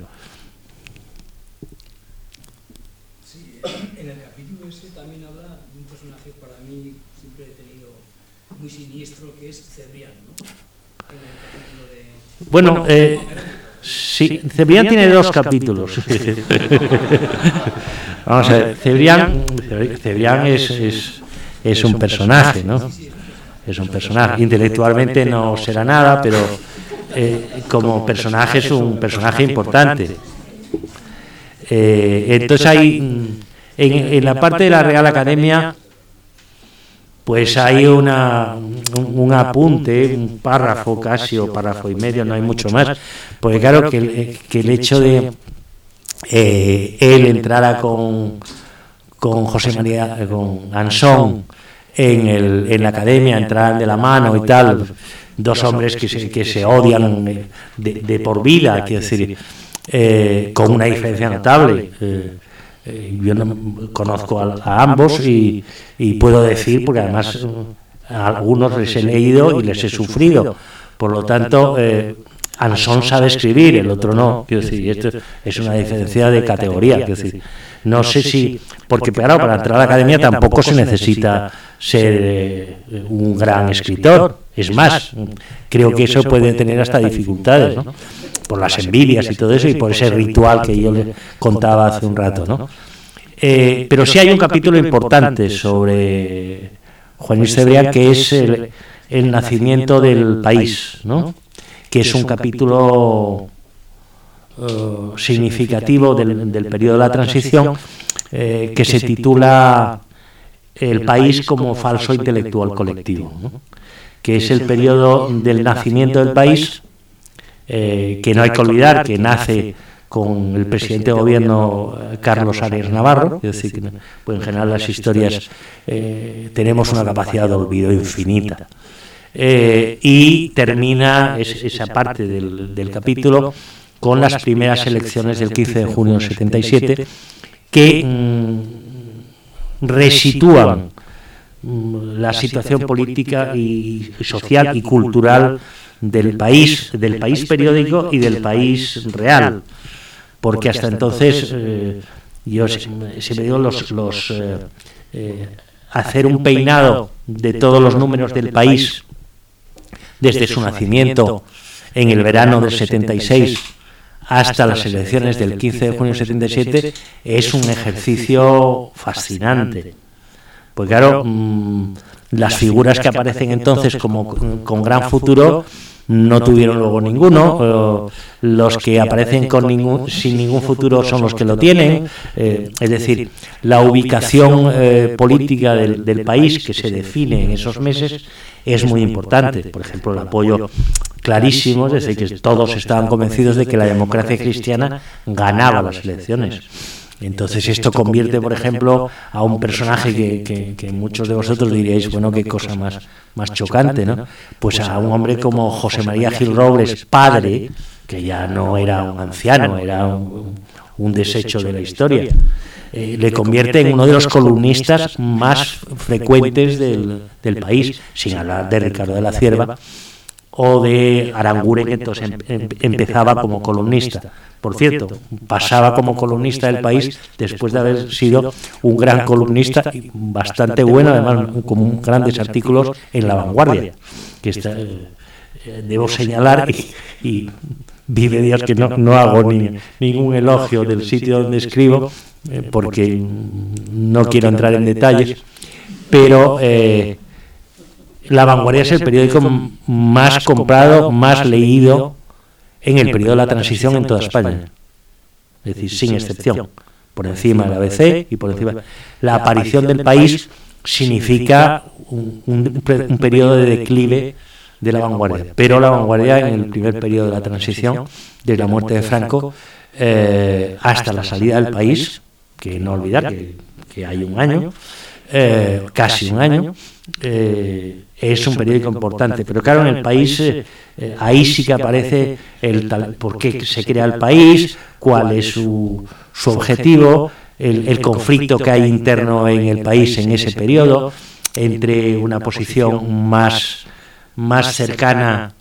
C: Sí, en el capítulo ese también habla de un personaje para mí siempre he tenido muy siniestro que es Cebrián, ¿no? En el capítulo
B: Bueno, eh, sí, Cebrián tiene dos capítulos. Vamos a ver, Cebrián, Cebrián es, es, es, un personaje, ¿no? Es un personaje. Intelectualmente no será nada, pero eh, como personaje es un personaje importante. Eh, entonces hay, en, en, la parte de la Real Academia, pues hay una, un, apunte, un párrafo casi o párrafo y medio, no hay mucho más, porque claro que el, que el hecho de eh, él entrara con, con José María, con Ansón en, el, en la academia, entraran de la mano y tal, dos hombres que se, que se odian de, por vida, quiero decir, eh, con una diferencia notable. Eh, eh, yo no, conozco a, ambos y, puedo decir, porque además a algunos les he leído y les he sufrido. Por lo tanto, eh, Anson sabe escribir, el otro no. Quiero decir, esto es una diferencia de categoría. Quiero decir, no sé si, porque claro, para entrar a la academia tampoco se necesita ser eh, un gran escritor. Es más, creo que eso puede tener hasta dificultades, ¿no? Por las envidias y todo eso y por ese ritual que yo le contaba hace un rato. ¿no? Eh, pero sí hay un capítulo importante sobre Juan Luis Cebrián que es el, nacimiento del país, ¿no? que es un capítulo uh, significativo del, del, periodo de la transición eh, que se titula El país como falso intelectual colectivo, que es el periodo del nacimiento del país eh, que no hay que olvidar que nace con el presidente de gobierno eh, Carlos Arias Navarro, es decir, que pues en general las historias eh, tenemos una capacidad de olvido infinita. y termina esa parte del, capítulo con las primeras elecciones del 15 de junio del 77 que mm, resitúan mm, la situación política y social y cultural del país, del país periódico y del país real, porque hasta entonces eh, yo siempre digo los, los eh, eh, hacer un peinado de todos los números del país desde su nacimiento en el verano del 76 hasta las elecciones del 15 de junio del 77 es un ejercicio fascinante. Porque claro, mm, las figuras que aparecen entonces como con gran futuro no tuvieron luego ninguno, los que aparecen con ningún, sin ningún futuro son los que lo tienen, eh, es decir, la ubicación eh, política del, del, país que se define en esos meses es muy importante. Por ejemplo, el apoyo clarísimo, es decir, que todos estaban convencidos de que la democracia cristiana ganaba las elecciones. Entonces esto convierte, por ejemplo, a un personaje que, muchos de vosotros diríais, bueno, qué cosa más, más chocante, ¿no? Pues a un hombre como José María Gil Robles, padre, que ya no era un anciano, era un, desecho de la historia, eh, le convierte en uno de los columnistas más frecuentes del, del país, sin hablar de Ricardo de la Cierva o de Aranguren, que entonces em, em, empezaba como columnista. Por cierto, pasaba como columnista del país después de haber sido un gran columnista bastante bueno, además con grandes artículos en La Vanguardia, que está, eh, debo señalar y, vive Dios que no, hago ni, ningún elogio del sitio donde escribo, eh, porque no quiero entrar en detalles, pero... Eh, la Vanguardia es el periódico más comprado, más leído en el periodo de la transición en toda España. Es decir, sin excepción. Por encima del ABC y por encima. La aparición del país significa un, periodo de declive de la vanguardia. Pero la vanguardia en el primer periodo de la transición, desde la muerte de Franco eh, hasta la salida del país, que no olvidar que, hay un año, eh, casi un año, eh, es un periódico importante, pero claro, en el país eh, eh, ahí sí que aparece el tal, por qué se crea el país, cuál es su, su objetivo, el, conflicto que hay interno en el país en ese periodo, entre una posición más, más cercana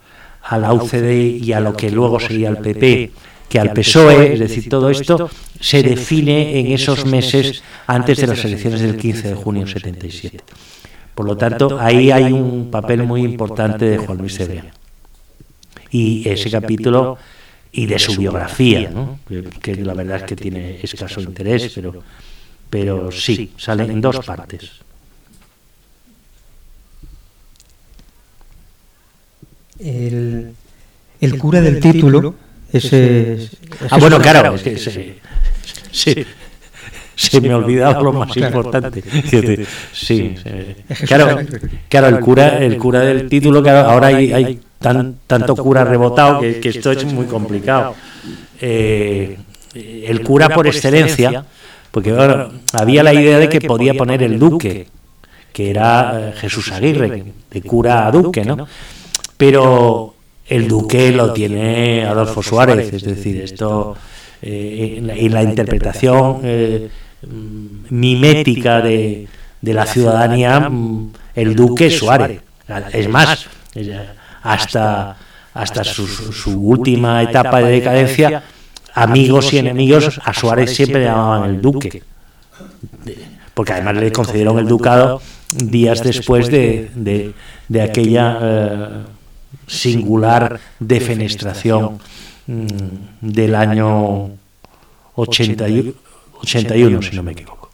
B: a la UCD y a lo que luego sería el PP que al PSOE, es decir, todo esto se define en esos meses antes de las elecciones del 15 de junio de 77. Por lo tanto, ahí hay un papel muy importante de Juan Luis Cebrián. Y ese capítulo y de su biografía, ¿no? que, la verdad es que tiene escaso interés, pero, pero sí, sale en dos partes.
A: El, el cura del título, ese,
B: ah, bueno, claro, sí, se me olvidaba lo más importante. Sí, claro, claro, el cura, el cura del título, que ahora hay, hay tan, tanto cura rebotado que, esto es muy complicado. Eh, el cura por excelencia, porque había la idea de que podía poner el duque, que era eh, Jesús Aguirre, de cura a duque, ¿no? Pero el duque lo tiene Adolfo Suárez, es decir, esto eh, en, la, interpretación eh, mimética de, la ciudadanía, mm, el duque Suárez. Es más, hasta, hasta su, su última etapa de decadencia, amigos y enemigos a Suárez siempre le llamaban el duque, porque además le concedieron el ducado días después de, de, aquella eh, singular defenestración mm, del año 81, si no me equivoco.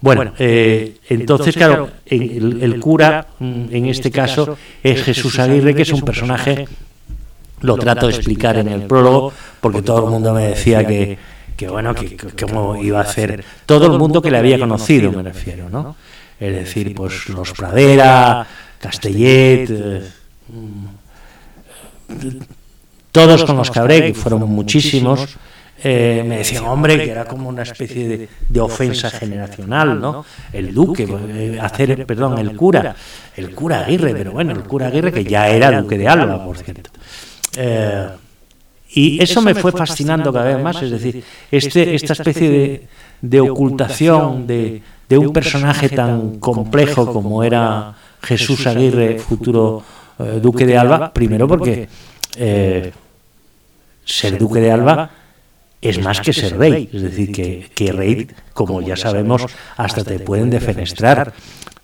B: Bueno, eh, entonces, claro, el, cura, mm, en este caso, es Jesús Aguirre, que es un personaje, lo trato de explicar en el prólogo, porque todo el mundo me decía que, que bueno, que, cómo iba a hacer, todo el mundo que le había conocido, me refiero, ¿no? es decir, pues los Pradera, Castellet, eh, todos con los que hablé, que fueron muchísimos, eh, me decían, hombre, que era como una especie de, ofensa generacional, ¿no? El duque, eh, hacer, perdón, el cura, el cura Aguirre, pero bueno, el cura Aguirre que ya era duque de Alba, por cierto. y eso me fue fascinando cada vez más, es decir, este, esta especie de, de ocultación, de, de un personaje tan complejo como era Jesús Aguirre, futuro eh, duque de Alba, primero porque eh, ser duque de Alba es más que ser rey, es decir, que, rey, como ya sabemos, hasta te pueden defenestrar,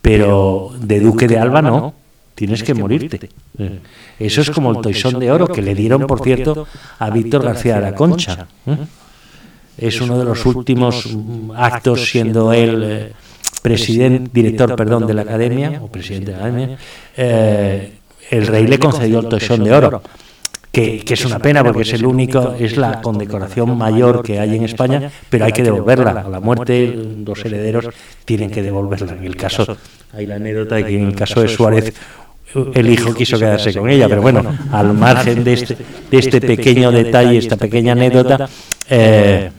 B: pero de duque de Alba no, tienes que morirte. Eso es como el toisón de oro que le dieron, por cierto, a Víctor García de la Concha. ¿eh? es uno de los últimos actos siendo él eh, presidente, director, perdón, de la academia o presidente de la academia. Eh, el rey le concedió el toisón de oro. Que, es una pena porque es el único, es la condecoración mayor que hay en España, pero hay que devolverla. A la muerte, los herederos tienen que devolverla. En el caso, hay la anécdota de que en el caso de Suárez, el hijo quiso quedarse con ella, pero bueno, al margen de este, de este pequeño detalle, esta pequeña anécdota, eh,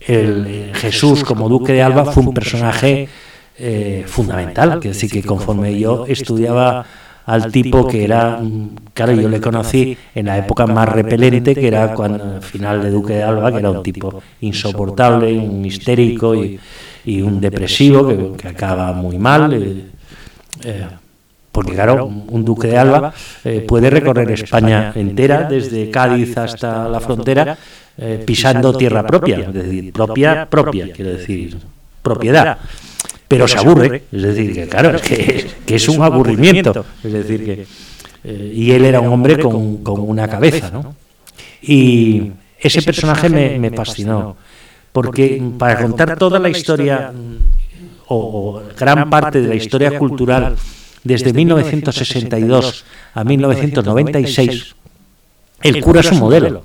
B: el Jesús como duque de Alba fue un personaje eh, fundamental, que decir que conforme yo estudiaba al tipo que era, claro, yo le conocí en la época más repelente, que era cuando al final de Duque de Alba, que era un tipo insoportable, un histérico y, un depresivo que, acaba muy mal. Eh, eh, porque claro, un duque de Alba puede recorrer España entera, desde Cádiz hasta la frontera, eh, pisando tierra propia, es decir, propia, propia, quiero decir, propiedad. Pero se aburre, es decir, que claro, es que, es un aburrimiento, es decir, que... Eh, y él era un hombre con, con una cabeza, ¿no? Y ese personaje me, me fascinó, porque para contar toda la historia, o gran parte de la historia cultural, desde 1962 a 1996, el cura es un modelo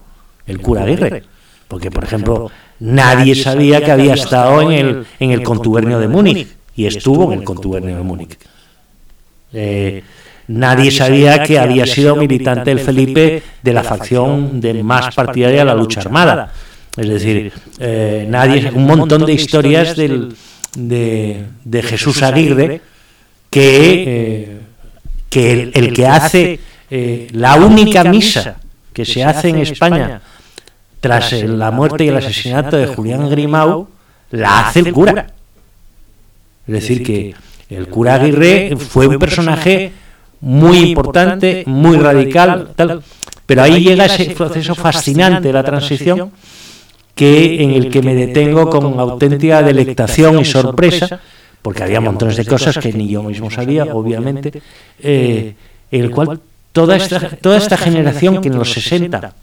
B: el cura Aguirre. Porque, por ejemplo, nadie sabía que había estado en el, en el contubernio de Múnich y estuvo en el contubernio de Múnich. Eh, nadie sabía que había sido militante del Felipe de la facción de más partidaria de la lucha armada. Es decir, eh, nadie, un montón de historias del, de, de, Jesús Aguirre que, eh, que el, que hace la única misa que se hace en España tras la muerte y el asesinato de Julián Grimau, la hace el cura. Es decir, que el cura Aguirre fue un personaje muy importante, muy radical, tal, pero ahí llega ese proceso fascinante de la transición que en el que me detengo con auténtica delectación y sorpresa, porque había montones de cosas que ni yo mismo sabía, obviamente, eh, el cual toda esta, toda esta generación que en los 60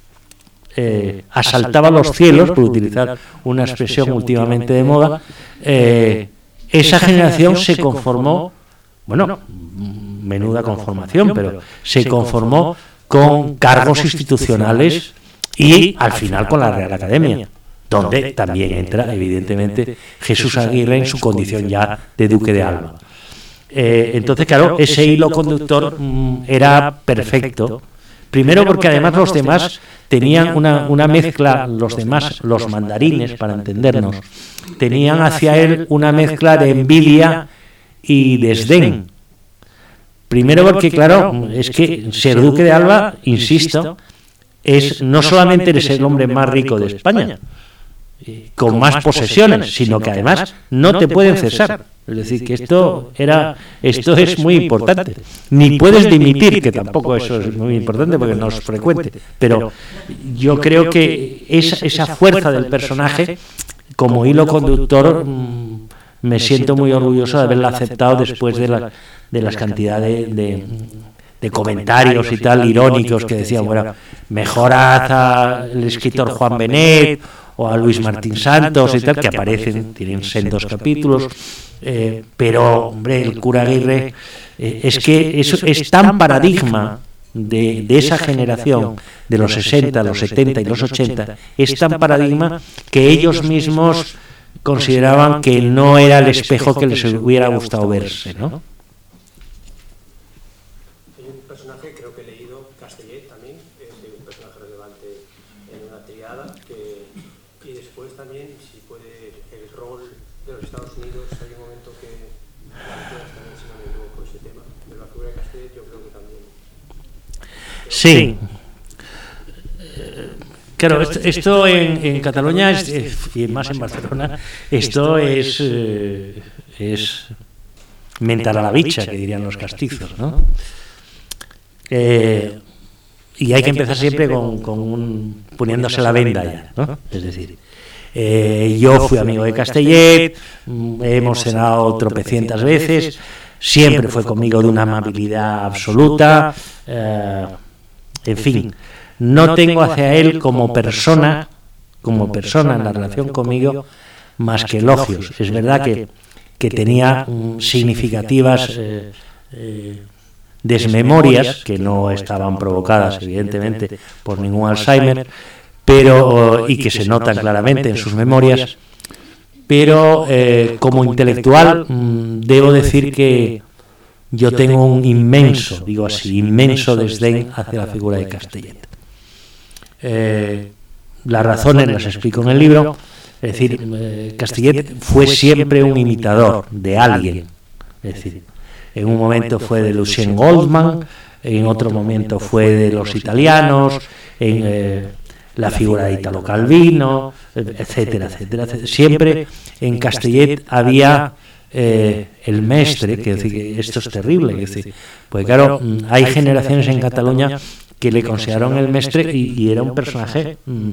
B: eh, asaltaba los cielos, por utilizar una expresión últimamente de moda, eh, esa generación se conformó, bueno, menuda conformación, pero se conformó con cargos institucionales y al final con la Real Academia. donde también entra, evidentemente, Jesús Aguirre en su condición ya de duque de Alba. Eh, entonces, claro, ese hilo conductor mm, era perfecto. Primero porque además los demás tenían una, una, mezcla, los demás, los mandarines, para entendernos, tenían hacia él una mezcla de envidia y desdén. Primero porque, claro, es que ser duque de Alba, insisto, es no solamente eres el hombre más rico de España, con más posesiones, sino que además no te pueden cesar. Es decir, que esto era esto es muy importante. Ni puedes dimitir, que tampoco eso es muy importante porque no es frecuente. Pero yo creo que esa, esa fuerza del personaje, como hilo conductor, mm, me siento muy orgulloso de haberla aceptado después de, la, de las cantidades de, de, comentarios y tal irónicos que decían, bueno, mejorad al escritor Juan Benet o a Luis Martín Santos y tal, que aparecen, tienen sendos capítulos, eh, pero, hombre, el cura Aguirre eh, es que es, es tan paradigma de, de, esa generación, de los 60, los 70 y los 80, es tan paradigma que ellos mismos consideraban que no era el espejo que les hubiera gustado verse, ¿no? Sí. Claro, esto, esto en, en, Cataluña es, y más en Barcelona, esto es, eh, es mentar a la bicha, que dirían los castizos, ¿no? Eh, y hay que empezar siempre con, con un, poniéndose la venda ya, ¿no? Es decir, eh, yo fui amigo de Castellet, hemos cenado tropecientas veces, siempre fue conmigo de una amabilidad absoluta. Eh, en fin, no tengo hacia él como persona, como persona en la relación conmigo, más que elogios. Es verdad que, que tenía significativas eh, eh, desmemorias que no estaban provocadas, evidentemente, por ningún Alzheimer, pero y que se notan claramente en sus memorias. Pero eh, como intelectual mm, debo decir que yo tengo un inmenso, digo así, inmenso desdén hacia la figura de Castellet. Eh, las razones las explico en el libro, es decir, eh, Castellet fue siempre un imitador de alguien, es decir, en un momento fue de Lucien Goldman, en otro momento fue de los italianos, en eh, la figura de Italo Calvino, etcétera, etcétera, etcétera. Siempre en Castellet había eh, el mestre, que, decir, que esto es terrible, que decir, pues claro, mm, hay generaciones en Cataluña que le consideraron el mestre y, y era un personaje mm,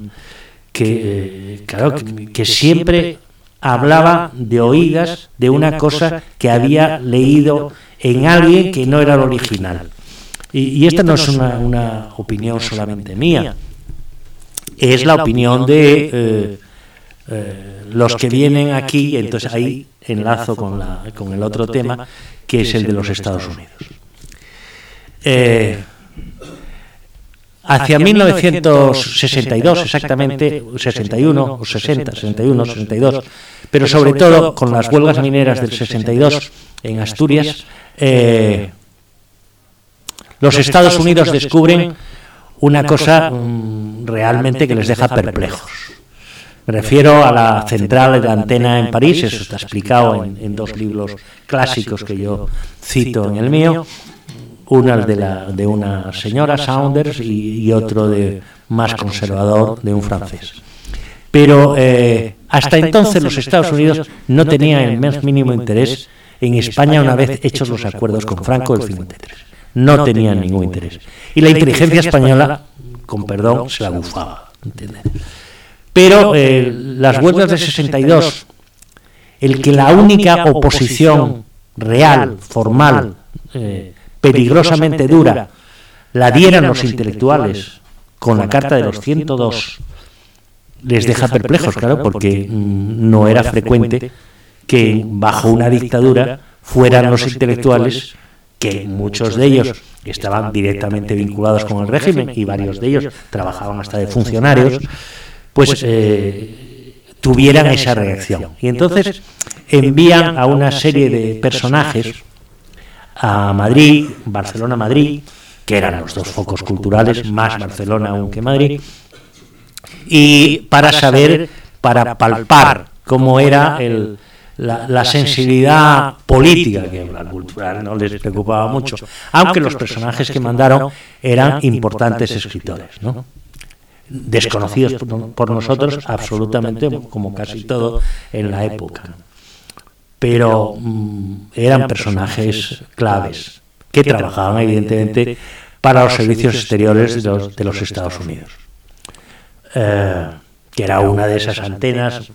B: que, eh, claro, que, que siempre hablaba de oídas de una cosa que había leído en alguien que no era el original. Y, y esta no es una, una, opinión solamente mía, es la opinión de eh, eh, los que vienen aquí, entonces ahí enlazo con, la, con el otro tema, que es el de los Estados Unidos. Eh, hacia 1962, exactamente, 61 o 60, 61, 62, pero sobre todo con las huelgas mineras del 62 en Asturias, eh, los Estados Unidos descubren una cosa mm, realmente que les deja perplejos. Me refiero a la central de la antena en París, eso está explicado en, en dos libros clásicos que yo cito en el mío, una de, la, de una señora Saunders y, y, otro de más conservador de un francés. Pero eh, hasta entonces los Estados Unidos no tenían el más mínimo interés en España una vez hechos los acuerdos con Franco del 53. No tenían ningún interés. Y la inteligencia española, con perdón, se la bufaba. ¿entiendes? Pero eh, las huelgas de 62, el que la única oposición real, formal, eh, peligrosamente dura, la dieran los intelectuales con la Carta de los 102, les deja perplejos, claro, porque no era frecuente que bajo una dictadura fueran los intelectuales que muchos de ellos estaban directamente vinculados con el régimen y varios de ellos trabajaban hasta de funcionarios, pues, pues eh, tuvieran esa reacción. Y entonces envían a una serie de personajes a Madrid, Barcelona-Madrid, que eran los dos focos culturales, más Barcelona aún que Madrid, y para saber, para palpar cómo era el, la, sensibilidad política, que la cultural no les preocupaba mucho, aunque los personajes que mandaron eran importantes escritores, ¿no? Desconocidos por, nosotros absolutamente, como casi todo en la época. Pero mm, eran personajes claves que trabajaban evidentemente para los servicios exteriores de los, Estados Unidos. Eh, que era una de esas antenas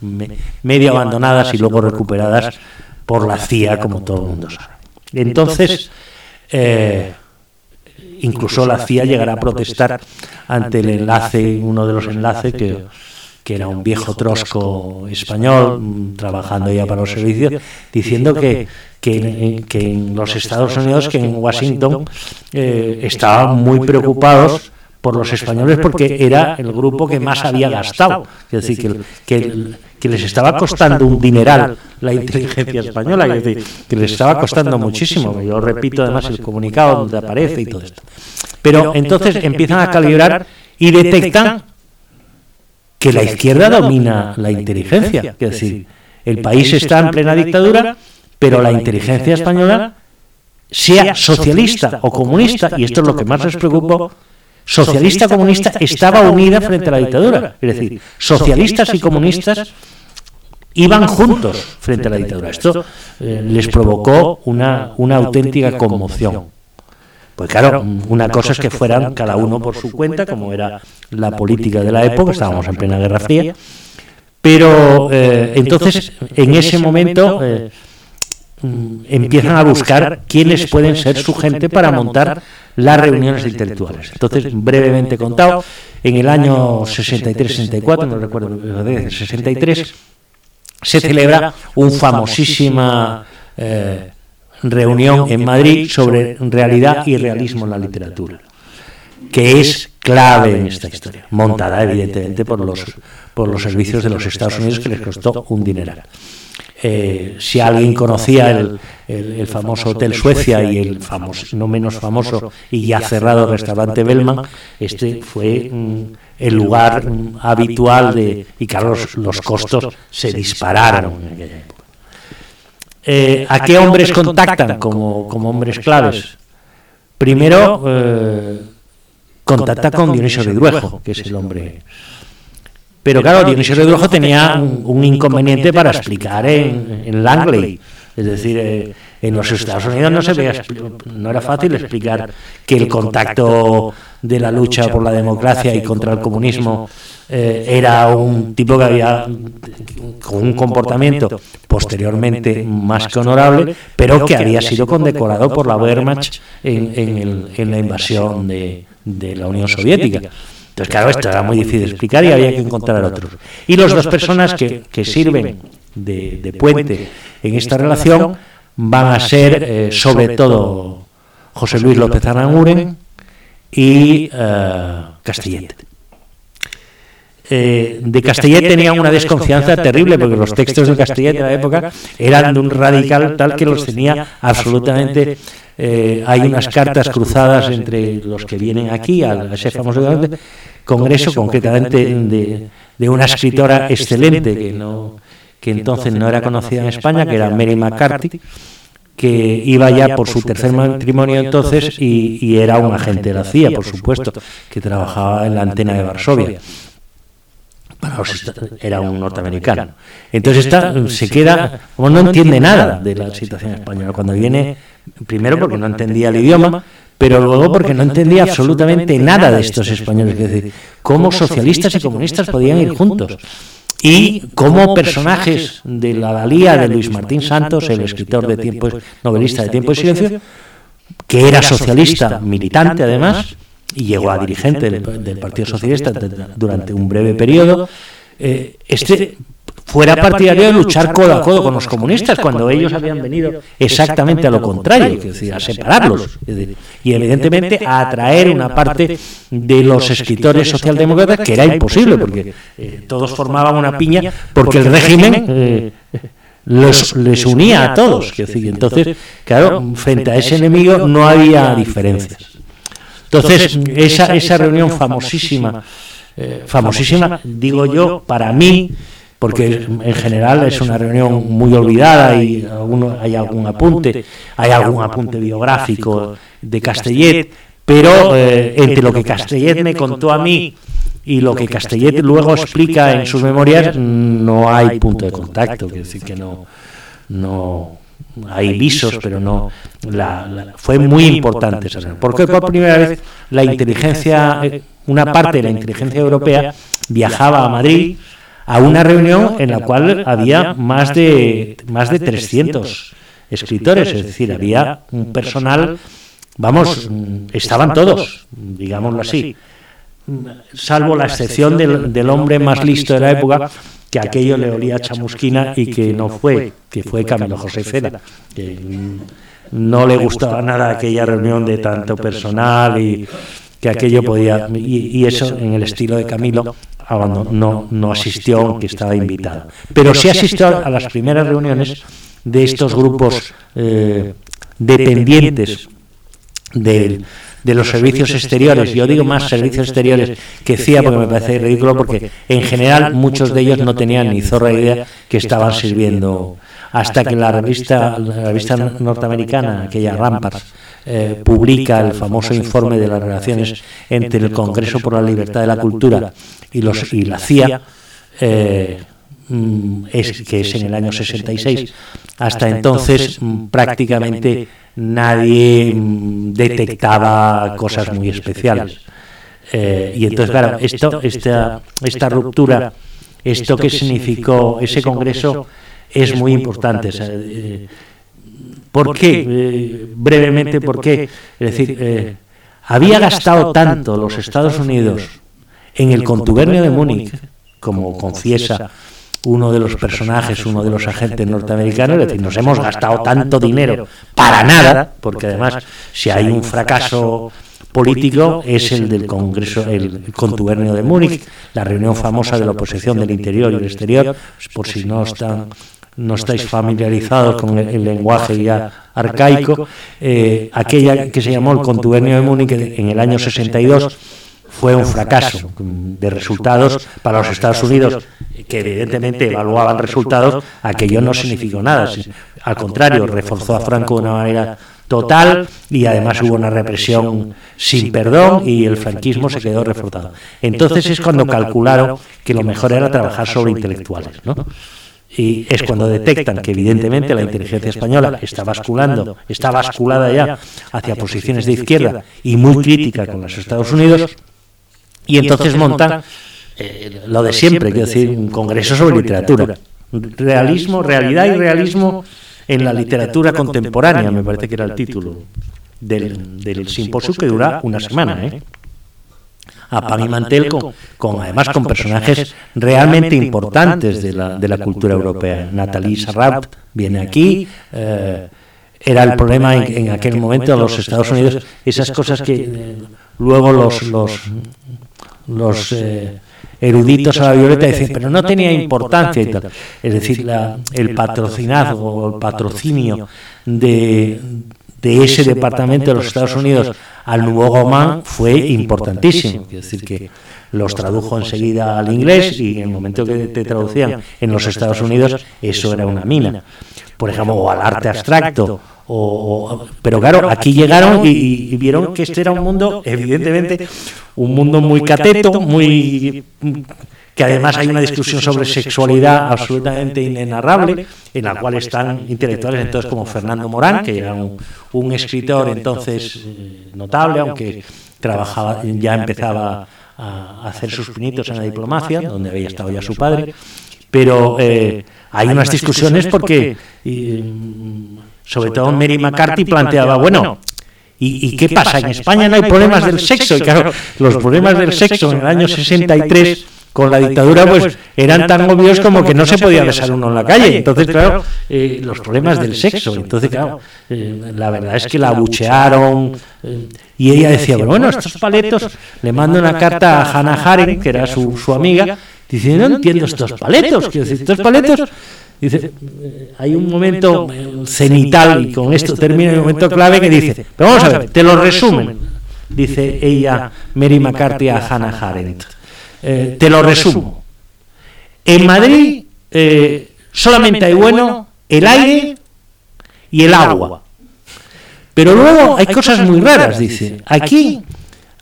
B: medio abandonadas y luego recuperadas por la CIA, como todo el mundo sabe. Entonces, eh, incluso la CIA llegará a protestar ante el enlace, uno de los enlaces que, era un viejo trosco español trabajando ya para los servicios, diciendo que, que, en los Estados Unidos, que en Washington, eh, estaban muy preocupados por los españoles porque era el grupo que más había gastado. Es decir, que, que, les estaba costando un dineral la inteligencia española, es decir, que les estaba costando muchísimo. Yo repito además el comunicado donde aparece y todo esto. Pero entonces empiezan a calibrar y detectan que la izquierda domina la inteligencia. Es decir, el país está en plena dictadura, pero la inteligencia española, sea socialista o comunista, y esto es lo que más les preocupó, socialista comunista estaba unida frente a la dictadura. Es decir, socialistas y comunistas iban juntos frente a la dictadura. Esto eh, les provocó una, una auténtica conmoción. Pues claro, una cosa es que fueran cada uno por su cuenta, como era la política de la época, estábamos en plena Guerra Fría, pero eh, entonces en ese momento eh, empiezan a buscar quiénes pueden ser su gente para montar las reuniones intelectuales. Entonces, brevemente contado, en el año 63-64, no recuerdo, 63, se celebra una famosísima eh, reunión en Madrid sobre realidad y realismo en la literatura, que es clave en esta historia, montada evidentemente por los, por los servicios de los Estados Unidos que les costó un dineral. Eh, si alguien conocía el, famoso Hotel Suecia y el famoso, no menos famoso y ya cerrado restaurante Bellman, este fue mm, el lugar mm, habitual de, y claro, los, costos se dispararon en aquella época. Eh, ¿A qué hombres contactan como, como hombres claves? Primero, eh, contacta con Dionisio Ridruejo, que es el hombre pero claro, Dionisio Redrujo tenía un, inconveniente para explicar en, Langley. Es decir, eh, en los Estados Unidos no se veía, no era fácil explicar que el contacto de la lucha por la democracia y contra el comunismo eh, era un tipo que había con un comportamiento posteriormente más que honorable, pero que había sido condecorado por la Wehrmacht en, la invasión de la Unión Soviética. Entonces, claro, esto era muy difícil de explicar y había que encontrar otros. Y las dos personas que, sirven de, puente en esta relación van a ser, eh, sobre todo, José Luis López Aranguren y uh, Castellet. Eh, de Castellet tenían una desconfianza terrible porque los textos de Castellet de la época eran de un radical tal que los tenía absolutamente eh, hay unas cartas cruzadas entre los que vienen aquí a, ese famoso congreso, concretamente de, una escritora excelente que, no, que entonces no era conocida en España, que era Mary McCarthy, que iba ya por su tercer matrimonio entonces y, era un agente de la CIA, por supuesto, que trabajaba en la antena de Varsovia. Era un norteamericano. Entonces esta se queda, como no entiende nada de la situación española. Cuando viene Primero porque no entendía el idioma, pero luego porque no entendía absolutamente nada de estos españoles. Es decir, cómo socialistas y comunistas podían ir juntos. Y cómo personajes de la valía de Luis Martín Santos, el escritor de tiempos, novelista de Tiempo y Silencio, que era socialista, militante además, y llegó a dirigente del, Partido Socialista durante un breve periodo, eh, este fuera partidario de luchar codo a codo con los comunistas, cuando ellos habían venido exactamente a lo contrario, es decir, a separarlos, y evidentemente a atraer una parte de los escritores socialdemócratas, que era imposible, porque eh, todos formaban una piña, porque el régimen... Eh, les unía a todos. Decir, entonces, claro, frente a ese enemigo no había diferencias. Entonces, esa, esa reunión famosísima, eh, famosísima, digo yo, para mí, porque en general es una reunión muy olvidada y hay algún apunte, hay algún apunte biográfico de Castellet, pero eh, entre lo que Castellet me contó a mí y lo que Castellet luego explica en sus memorias, no hay punto de contacto, es decir, que no, no hay visos, pero no. La, fue muy importante esa Porque por primera vez la inteligencia, una parte de la inteligencia europea viajaba a Madrid a una reunión en la cual había más de, más de 300 escritores, es decir, había un personal, vamos, estaban todos, digámoslo así, salvo la excepción del, hombre más listo de la época, que aquello le olía a chamusquina y que no fue, que fue Camilo José Cera, que no le gustaba nada aquella reunión de tanto personal y que aquello podía, y, eso en el estilo de Camilo no, no asistió aunque estaba invitado. Pero sí asistió a las primeras reuniones de estos grupos eh, dependientes de, de los servicios exteriores. Yo digo más servicios exteriores que CIA porque me parece ridículo porque en general muchos de ellos no tenían ni zorra idea que estaban sirviendo hasta que la revista, la revista norteamericana, aquella Rampart, eh, publica el famoso informe de las relaciones entre el Congreso por la Libertad de la Cultura y, los, y la CIA, eh, mm, es, que es en el año 66. Hasta entonces mm, prácticamente nadie mm, detectaba cosas muy especiales. Eh, y entonces, claro, esto, esta, esta ruptura, esto que significó ese Congreso es muy importante. ¿Por qué? Eh, brevemente, ¿por qué? Es decir, eh, había gastado tanto los Estados Unidos en el contubernio de Múnich, como confiesa uno de los personajes, uno de los agentes norteamericanos, es decir, nos hemos gastado tanto dinero para nada, porque además si hay un fracaso político es el del Congreso, el contubernio de Múnich, la reunión famosa de la oposición del interior y el exterior, por si no están no estáis familiarizados con el, lenguaje ya arcaico, eh, aquella que se llamó el contubernio de Múnich en el año 62 fue un fracaso de resultados para los Estados Unidos, que evidentemente evaluaban resultados, aquello no significó nada. Al contrario, reforzó a Franco de una manera total y además hubo una represión sin perdón y el franquismo se quedó reforzado. Entonces es cuando calcularon que lo mejor era trabajar sobre intelectuales. ¿no? y es cuando detectan que evidentemente la inteligencia española está basculando, está basculada ya hacia posiciones de izquierda y muy crítica con los Estados Unidos, y entonces montan eh, lo de siempre, quiero decir, un congreso sobre literatura. Realismo, realidad y realismo en la literatura contemporánea, me parece que era el título del, del simposio que dura una semana. ¿eh? a pan y mantel, con, además con personajes realmente importantes de la, de la cultura europea. Nathalie Sarraut viene aquí. Eh, era el problema en, aquel momento de los Estados Unidos, esas cosas que eh, luego los, los, los eh, eruditos a la violeta dicen, pero no tenía importancia y tal. Es decir, la, el patrocinado o el patrocinio de, de ese departamento de los Estados Unidos al Nouveau Roman fue importantísimo. Es decir, que los tradujo enseguida al inglés y en el momento que te traducían en los Estados Unidos, eso era una mina. Por ejemplo, o al arte abstracto. O, pero claro, aquí llegaron y, vieron que este era un mundo, evidentemente, un mundo muy cateto, muy que además hay una discusión sobre sexualidad absolutamente inenarrable, en la cual están intelectuales entonces como Fernando Morán, que era un, escritor entonces eh, notable, aunque trabajaba, ya empezaba a hacer sus pinitos en la diplomacia, donde había estado ya su padre, pero eh, hay unas discusiones porque, sobre todo Mary McCarthy planteaba, bueno, ¿Y, ¿Y, qué pasa? En España no hay problemas del sexo. Y claro, los problemas del sexo en el año 63 con la dictadura pues eran tan obvios como que no se podía besar uno en la calle. Entonces, claro, eh, los problemas del sexo. Entonces, claro, eh, la verdad es que la abuchearon eh, y ella decía, bueno, estos paletos, le mando una carta a Hannah Haren, que era su, su amiga, diciendo, no entiendo estos paletos, quiero decir, estos paletos... Dice, hay un momento cenital, y con esto termina el momento clave, que dice, pero vamos a ver, te lo resumen, dice ella, Mary McCarthy a Hannah Arendt. Eh, te lo resumo. En Madrid eh, solamente hay bueno el aire y el agua. Pero luego hay cosas muy raras, dice. Aquí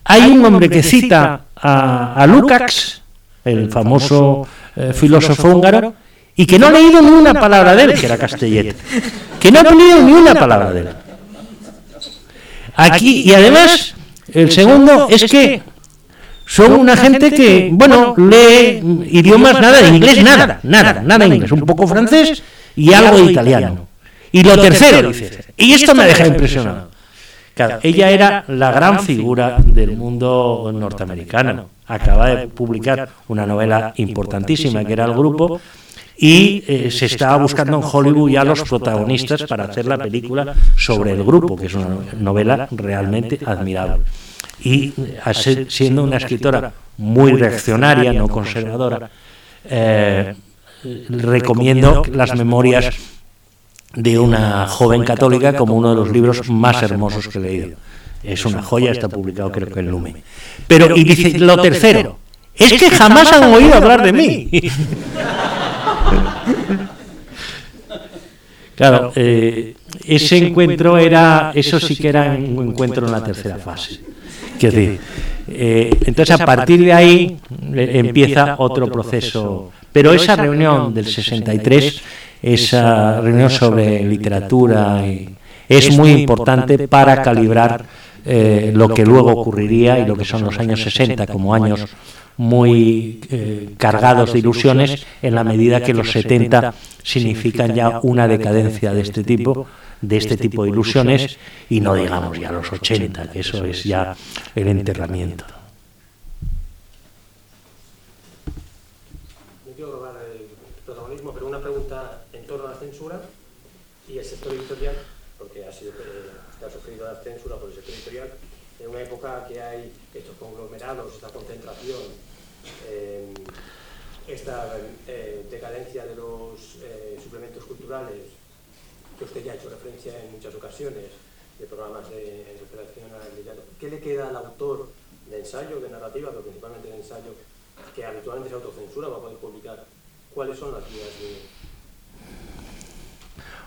B: hay un hombre que cita a, a Lukács, el famoso eh, filósofo húngaro, y que no ha leído ni una palabra de él, que era Castellet. Que no ha leído ni una palabra de él. Aquí, y además, el segundo es que son una gente que, bueno, lee idiomas nada de inglés, nada, nada, nada de inglés, un poco francés y algo de italiano. Y lo tercero, dice, y esto me deja impresionado. Claro, ella era la gran figura del mundo norteamericano. Acaba de publicar una novela importantísima que era El Grupo y eh, se estaba buscando en Hollywood ya los protagonistas para hacer la película sobre el grupo, que es una novela realmente admirable. y siendo una escritora muy reaccionaria, no conservadora, eh, recomiendo las memorias de una joven católica como uno de los libros más hermosos que he leído. Es una joya, está publicado creo que en Lume. Pero, y dice, lo tercero, es que jamás han oído hablar de mí. Claro, eh, ese encuentro era, eso sí que era un encuentro en la tercera fase. Eh, entonces a partir de ahí eh, empieza otro proceso. Pero esa reunión del 63, esa reunión sobre literatura, es muy importante para calibrar eh, lo que luego ocurriría y lo que son los años 60 como años muy cargados de ilusiones en la medida que los 70 significan ya una decadencia de este tipo de este tipo de ilusiones y no digamos ya los 80, que eso es ya el enterramiento.
D: No quiero robar el protagonismo, pero una pregunta en torno a la censura y el sector editorial, porque ha, sido, eh, ha sufrido la censura por el sector editorial, en una época que hay estos conglomerados, esta concentración, eh, esta eh, decadencia de los eh, suplementos culturales que usted ya ha hecho referencia en muchas ocasiones de programas de recuperación al ¿Qué le queda al autor de ensayo, de narrativa, pero principalmente de ensayo, que habitualmente se autocensura para poder publicar? ¿Cuáles son las vías de...?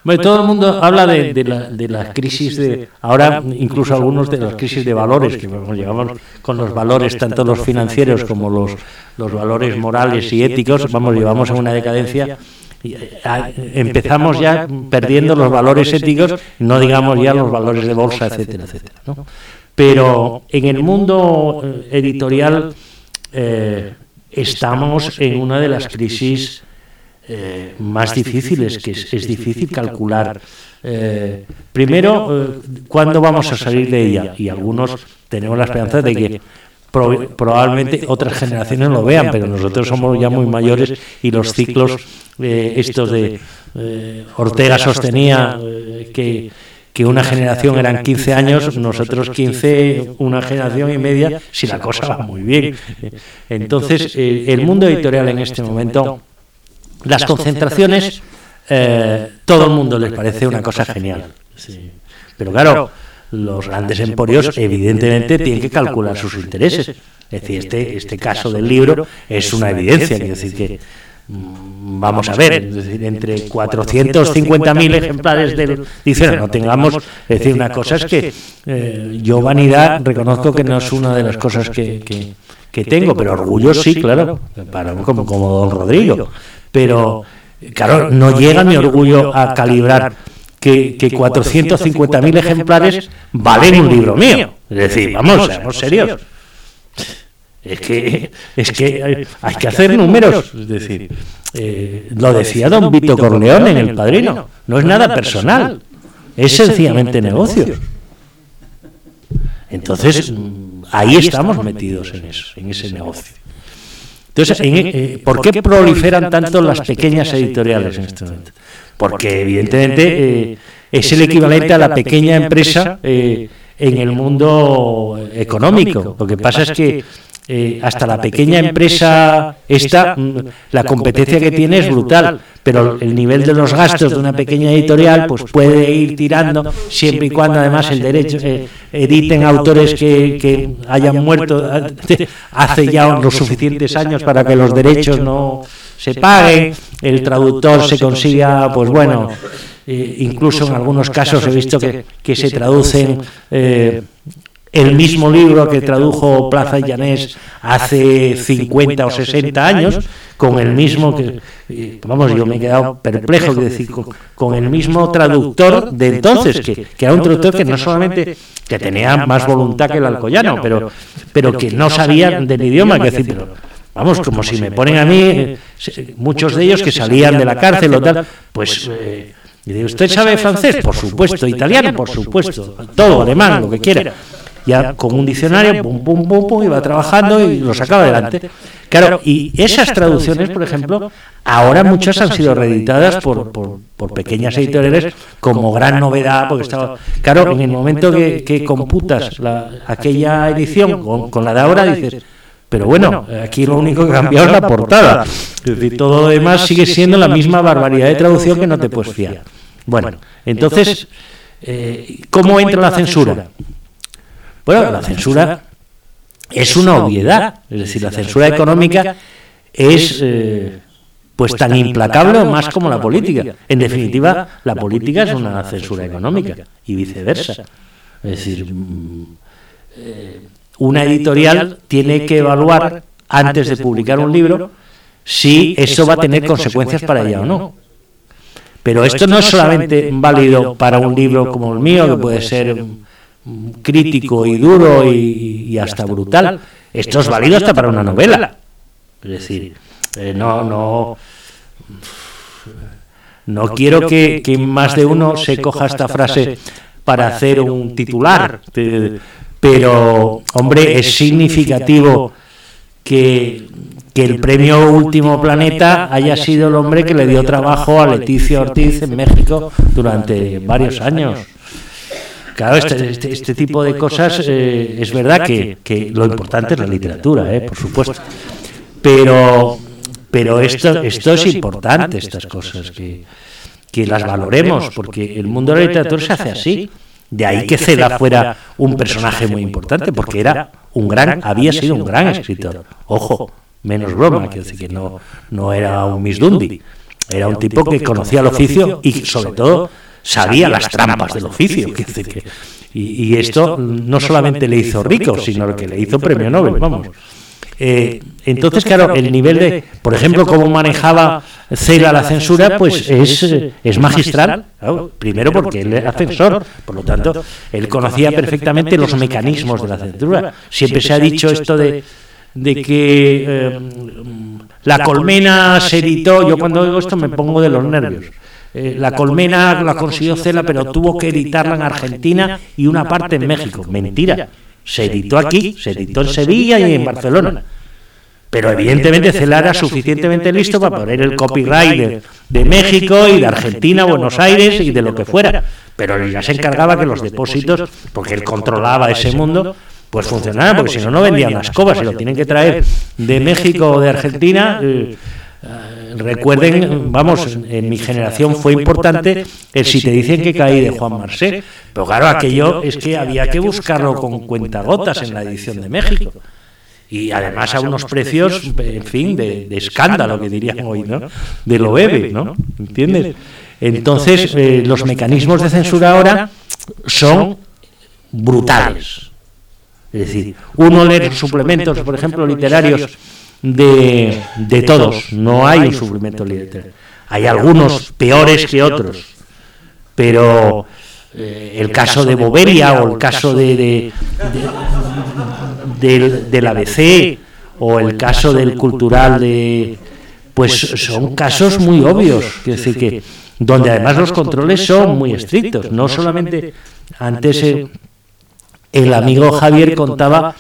B: Bueno, todo el mundo habla de, de, la, de la crisis de, ahora incluso algunos de las crisis de valores, que llegamos con los valores, tanto los financieros como los, los valores morales y éticos, vamos, llevamos a una decadencia empezamos ya perdiendo los valores éticos, no digamos ya los valores de bolsa, etcétera, etcétera. Pero en el mundo eh, editorial eh, estamos en una de las crisis eh, más difíciles, que es, difícil calcular. primero, ¿cuándo vamos a salir de ella? Y algunos tenemos la esperanza de que probablemente otras generaciones lo vean, pero nosotros somos ya muy mayores y los ciclos eh, estos de eh, Ortega sostenía eh, que, que una generación eran 15 años, nosotros 15, una generación y media, si la cosa va muy bien. Entonces, el mundo editorial en este momento, las concentraciones, todo el mundo les parece una cosa genial. Pero claro, los grandes emporios evidentemente tienen que calcular sus intereses. Es decir, este, este caso del libro es una evidencia, quiero decir que mm, vamos a ver, es decir, entre 450.000 ejemplares del diccionario no tengamos, es decir, una cosa es que eh, yo vanidad reconozco que no es una de las cosas que, que, tengo, pero orgullo sí, claro, para, como, como don Rodrigo, pero claro, no llega mi orgullo a calibrar que, que 450.000 ejemplares valen un libro mío. Es decir, vamos, seamos serios. Es que, es que hay que hacer números. Es decir, eh, lo decía don Vito Corleone en El Padrino. No es nada personal, es sencillamente negocio. Entonces, ahí estamos metidos en eso, en ese negocio. Entonces, eh, ¿por qué proliferan tanto las pequeñas editoriales en este momento? Porque evidentemente es el equivalente a la pequeña empresa en el mundo económico. Lo que pasa es que eh, hasta la pequeña empresa esta, mm, la competencia que tiene es brutal, pero el nivel de los gastos de una pequeña editorial pues puede ir tirando siempre y cuando además el derecho eh, editen autores que, hayan muerto hace ya los suficientes años para que los derechos no se paguen, el traductor se consiga, pues bueno, eh, incluso en algunos casos he visto que, que se traducen el mismo libro que tradujo Plaza y Llanés hace 50 o 60 años, con el mismo que, vamos, yo me he quedado perplejo, que decir, con, el mismo traductor de entonces, que, era un traductor que no solamente que tenía más voluntad que el alcoyano, pero, pero que no sabía del idioma, que decir, pero, vamos, como si me ponen a mí, muchos de ellos que salían de la cárcel o tal, pues... Eh, ¿Usted sabe francés? Por supuesto. ¿Italiano? Por supuesto. Todo, alemán, lo que quiera ya con un diccionario, pum, pum, pum, pum, iba trabajando y lo sacaba adelante. Claro, y esas traducciones, por ejemplo, ahora muchas han sido reeditadas por, por, pequeñas editoriales como gran novedad, porque estaba, claro, en el momento que, computas la, aquella edición con, la de ahora, dices, pero bueno, aquí lo único que ha cambiado es la portada. Es decir, todo lo demás sigue siendo la misma barbaridad de traducción que no te puedes fiar. Bueno, entonces, eh, ¿cómo entra la censura? Bueno, la censura es una obviedad, es decir, la censura económica es eh, pues tan implacable o más como la política. En definitiva, la política es una censura económica y viceversa. Es decir, mm, eh, una editorial tiene que evaluar antes de publicar un libro si eso va a tener consecuencias para ella o no. Pero esto no es solamente válido para un libro como el mío, que puede ser crítico y duro y, hasta brutal. Esto es válido hasta para una novela. Es decir, eh, no, no, no quiero que, más de uno se coja esta frase para hacer un titular, pero, hombre, es significativo que, que el premio Último Planeta haya sido el hombre que le dio trabajo a Leticia Ortiz en México durante varios años. Claro, este, este, este, tipo de cosas eh, es verdad que, lo importante es la literatura, eh, por supuesto. Pero, pero esto, esto es importante, estas cosas, que, que las valoremos, porque el mundo de la literatura se hace así. De ahí que Ceda fuera un personaje muy importante, porque era un gran, había sido un gran escritor. Ojo, menos broma, quiero decir que no, no era un Miss Dundee. Era un tipo que conocía el oficio y sobre todo sabía las trampas del oficio. y, esto no solamente le hizo rico, sino que le hizo premio Nobel, vamos. Eh, entonces, claro, el nivel de, por ejemplo, cómo manejaba Cela la censura, pues es, es magistral. primero porque él era censor, por lo tanto, él conocía perfectamente los mecanismos de la censura. Siempre se ha dicho esto de, de que eh, la colmena se editó, yo cuando oigo esto me pongo de los nervios. Eh, la colmena la consiguió Cela, pero tuvo que editarla en Argentina y una parte en México. Mentira. Se editó aquí, se editó en Sevilla y en Barcelona. Pero evidentemente Cela era suficientemente listo para poner el copyright de, México y de Argentina, Buenos Aires y de lo que fuera. Pero ya se encargaba que los depósitos, porque él controlaba ese mundo, pues funcionaran, porque si no, no vendían las cobas y lo tienen que traer de México o de Argentina. Eh, eh, recuerden, vamos, en mi generación fue importante el si te dicen que caí de Juan Marsé, pero claro, aquello es que había que buscarlo con cuentagotas en la edición de México. Y además a unos precios, en fin, de, escándalo, que dirían hoy, ¿no? De lo bebe, ¿no? ¿Entiendes? Entonces, eh, los mecanismos de censura ahora son brutales. Es decir, uno lee suplementos, por ejemplo, literarios de, de todos. No hay un sufrimiento literario. Hay algunos peores que otros, pero eh, el caso de Boberia o el caso de, del, ABC o el caso del cultural de pues son casos muy obvios, que decir que donde además los controles son muy estrictos, no solamente antes el amigo Javier contaba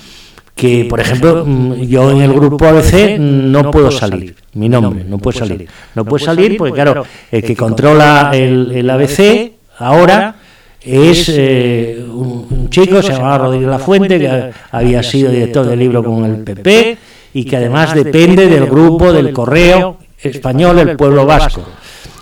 B: que, por ejemplo, mm, yo en el grupo ABC no puedo salir, mi nombre no puede salir. No puede salir porque, claro, el que controla el, el ABC ahora es eh, un, chico, se llamaba Rodríguez La Fuente, que había sido director del libro con el PP y que además depende del grupo del correo español El Pueblo Vasco.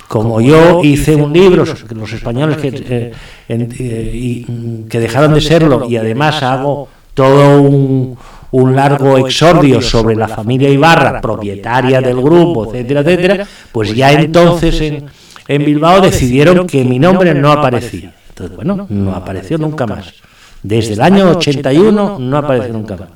B: Como yo hice un libro, los españoles que, eh, eh, que dejaron de serlo y además hago todo un, un largo exordio sobre la familia Ibarra, propietaria del grupo, etcétera, etcétera, pues ya entonces en, en Bilbao decidieron que mi nombre no aparecía. Entonces, bueno, no apareció nunca más. Desde el año 81 no apareció nunca más.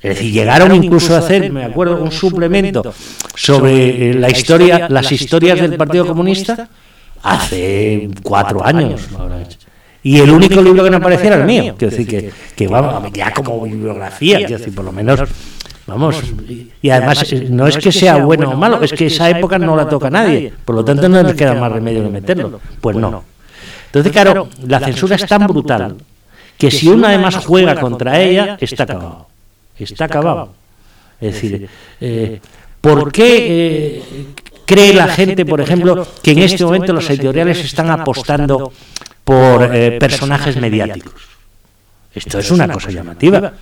B: Es decir, llegaron incluso a hacer, me acuerdo, un suplemento sobre la historia, las historias del Partido Comunista hace cuatro años. Y el único libro que no aparecía era el mío. Quiero decir que, que vamos, ya como bibliografía, quiero decir, por lo menos, vamos. Y además, no es que sea bueno o malo, es que esa época no la toca nadie. Por lo tanto, no nos queda más remedio que meterlo. Pues no. Entonces, claro, la censura es tan brutal que si uno además juega contra ella, está acabado. Está acabado. Es decir, eh, ¿por qué eh, cree la gente, por ejemplo, que en este momento los editoriales están apostando por eh, personajes mediáticos. Esto es una cosa llamativa.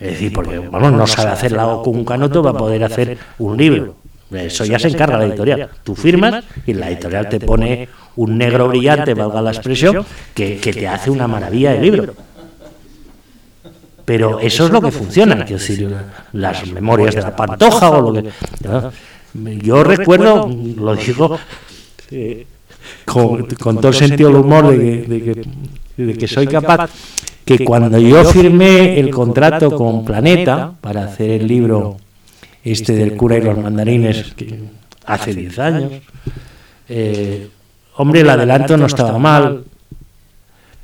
B: Es decir, porque vamos, no sabe hacer la O con un canoto, va a poder hacer un libro. Eso ya se encarga la editorial. Tú firmas y la editorial te pone un negro brillante, valga la expresión, que, te hace una maravilla de libro. Pero eso es lo que funciona, quiero decir, las memorias de la pantoja o lo que. Yo recuerdo, lo digo, con, todo el sentido del humor de que, soy capaz, que cuando yo firmé el contrato con Planeta para hacer el libro este del cura y los mandarines hace 10 años, eh, hombre, el adelanto no estaba mal,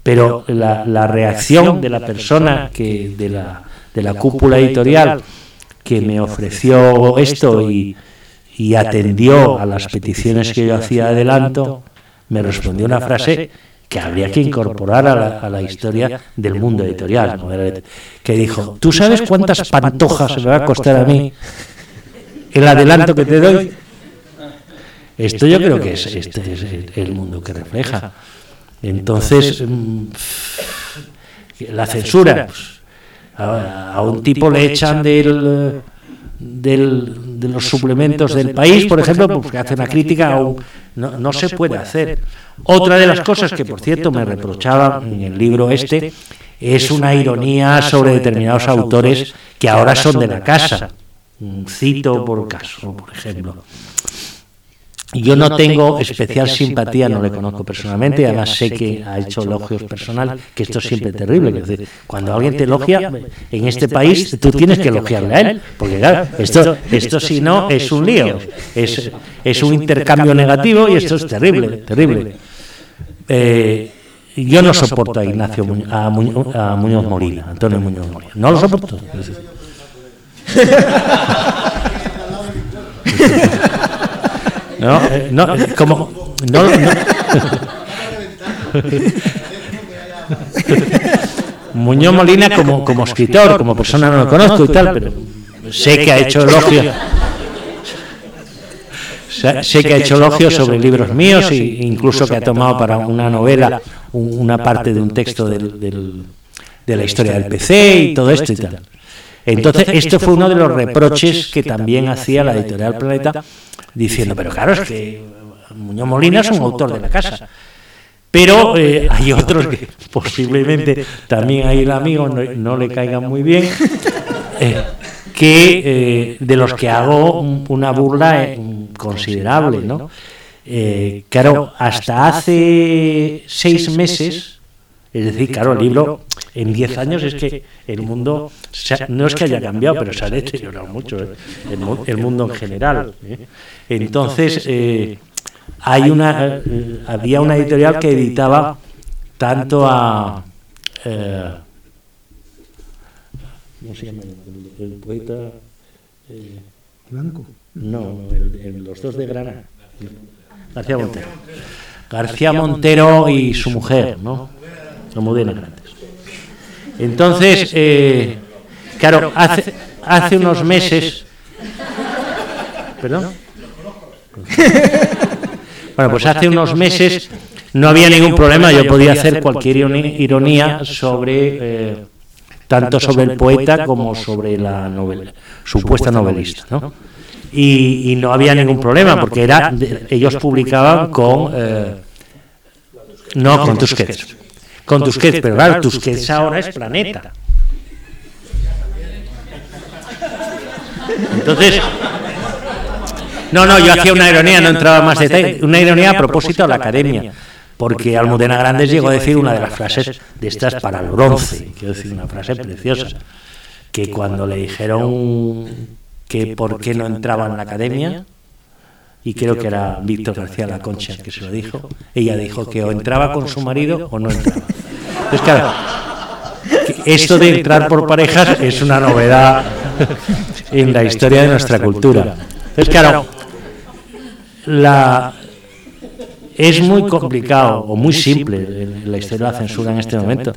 B: pero la, reacción de la persona que de la, de la cúpula editorial que me ofreció esto y, y atendió a las peticiones que yo hacía adelanto, me respondió una frase que habría que incorporar a la, historia del mundo editorial, que dijo, ¿tú sabes cuántas pantojas me va a costar a mí el adelanto que te doy? Esto yo creo que es, este es el mundo que refleja. Entonces, mm, la censura, pues, a, un tipo le echan del, del, de los suplementos del país, por ejemplo, porque hace una crítica a un no, se puede hacer. Otra de las cosas que, por cierto, me reprochaba en el libro este es una ironía sobre determinados autores que ahora son de la casa. Cito por caso, por ejemplo. Yo no tengo especial simpatía, no le conozco personalmente, además sé que ha hecho elogios personal, que esto es siempre terrible. cuando alguien te elogia en este país, tú tienes que elogiarle a él, porque claro, esto, esto si no es un lío, es, es un intercambio negativo y esto es terrible, terrible. Eh, yo no soporto a Ignacio a, Muñoz, Molina, Antonio Muñoz Molina, no lo soporto. No, eh, no, eh, como. No, Muñoz Molina como, como escritor, como persona no lo conozco y tal, pero sé que ha hecho elogios. Sé que ha hecho elogios sobre libros míos e incluso que ha tomado para una novela una parte de un texto del, del, de la historia del PC y todo esto y tal. Entonces, esto fue uno de los reproches que también hacía la editorial Planeta diciendo, pero claro, es que Muñoz Molina es un autor de la casa. Pero eh, hay otros que posiblemente también ahí el amigo no, le caigan muy bien, eh, que eh, de los que hago una burla considerable, ¿no? claro, hasta hace seis meses, es decir, claro, el libro en 10 años es que el mundo no es que haya cambiado, pero se ha deteriorado mucho ¿eh? el, mundo en general. ¿eh? Entonces, eh, hay una, había una editorial que editaba tanto a... ¿Cómo se llama? El, poeta...
A: ¿Blanco?
B: No, los dos de Granada. García Montero. García Montero y su mujer, ¿no? Bien grandes. Entonces, eh, Claro, hace, hace unos meses... ¿Perdón? Bueno, pues hace unos meses no había ningún problema, yo podía hacer cualquier ironía sobre... Eh, tanto sobre el poeta como sobre la novela, supuesta novelista, ¿no? Y, y no había ningún problema porque era ellos publicaban con eh, no con Tusquets con Tusquets pero claro Tusquets ahora es Planeta. entonces no no yo hacía una ironía no entraba más detalle una ironía a propósito a la academia porque Almudena Grandes llegó a decir una de las frases de estas para el bronce, quiero decir, una frase preciosa, que cuando le dijeron que por qué no entraba en la academia, y creo que era Víctor García La Concha que se lo dijo, ella dijo que o entraba con su marido o no entraba. Entonces, claro, esto de entrar por parejas es una novedad en la historia de nuestra cultura. Entonces, claro, la, es muy complicado o muy simple la historia de la censura en este momento.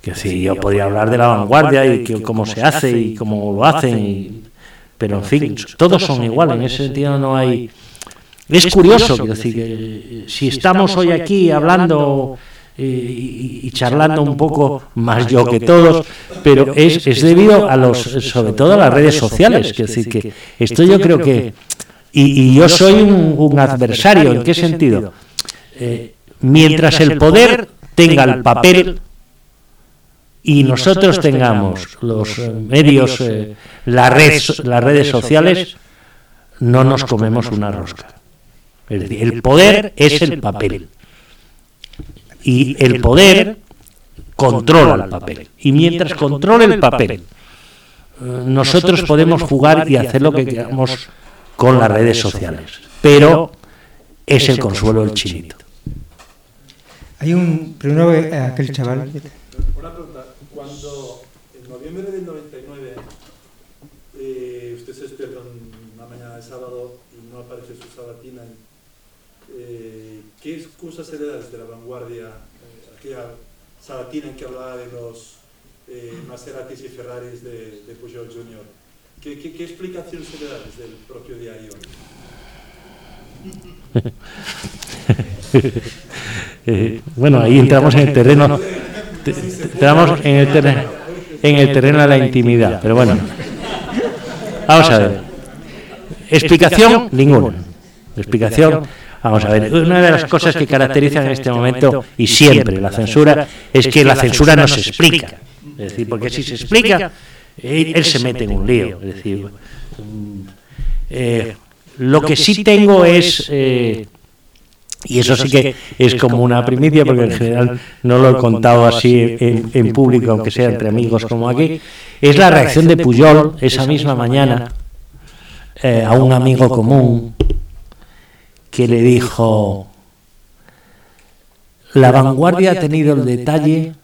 B: Que si yo podría hablar de la vanguardia y que, cómo se hace y cómo lo hacen, pero en fin, todos son iguales, en ese sentido no hay... Es curioso, decir, que si estamos hoy aquí hablando y, charlando un poco más yo que todos, pero es, es debido a los, sobre todo a las redes sociales, que decir que esto yo creo que y, yo soy un, adversario, ¿en qué sentido? Eh, mientras el poder tenga el papel y nosotros tengamos los eh, medios, eh, la red, las redes sociales, no nos comemos una rosca. Es decir, el poder es el papel. Y el poder controla el papel. Y mientras controle el papel, nosotros podemos jugar y hacer lo que queramos con las redes sociales. Pero es el consuelo del chinito.
A: Hay un. Primero eh, aquel chaval.
E: Noviembre del 99 eh, usted se despierta una mañana de sábado y no aparece su sabatina, eh, ¿qué excusa se le da desde la vanguardia? Eh, aquella sabatina en que hablaba de los eh, Maseratis y Ferraris de, de Pujol Jr. ¿Qué, qué, qué explicación se le da desde el propio diario?
B: eh, bueno, ahí entramos en el terreno, entramos en el terreno, en el terreno de la intimidad, pero bueno, vamos a ver. Explicación ninguna. Explicación. Vamos a ver, una de las cosas que caracterizan en este momento y siempre la censura es que la censura no se explica. Es decir, porque si se explica, él, se mete en un lío. Es decir, mm, eh, lo que sí tengo es, eh, y eso sí que es como una primicia, porque en general no lo he contado así en, público, aunque sea entre amigos como aquí, es la reacción de Puyol esa misma mañana eh, a un amigo común que le dijo, la vanguardia ha tenido el detalle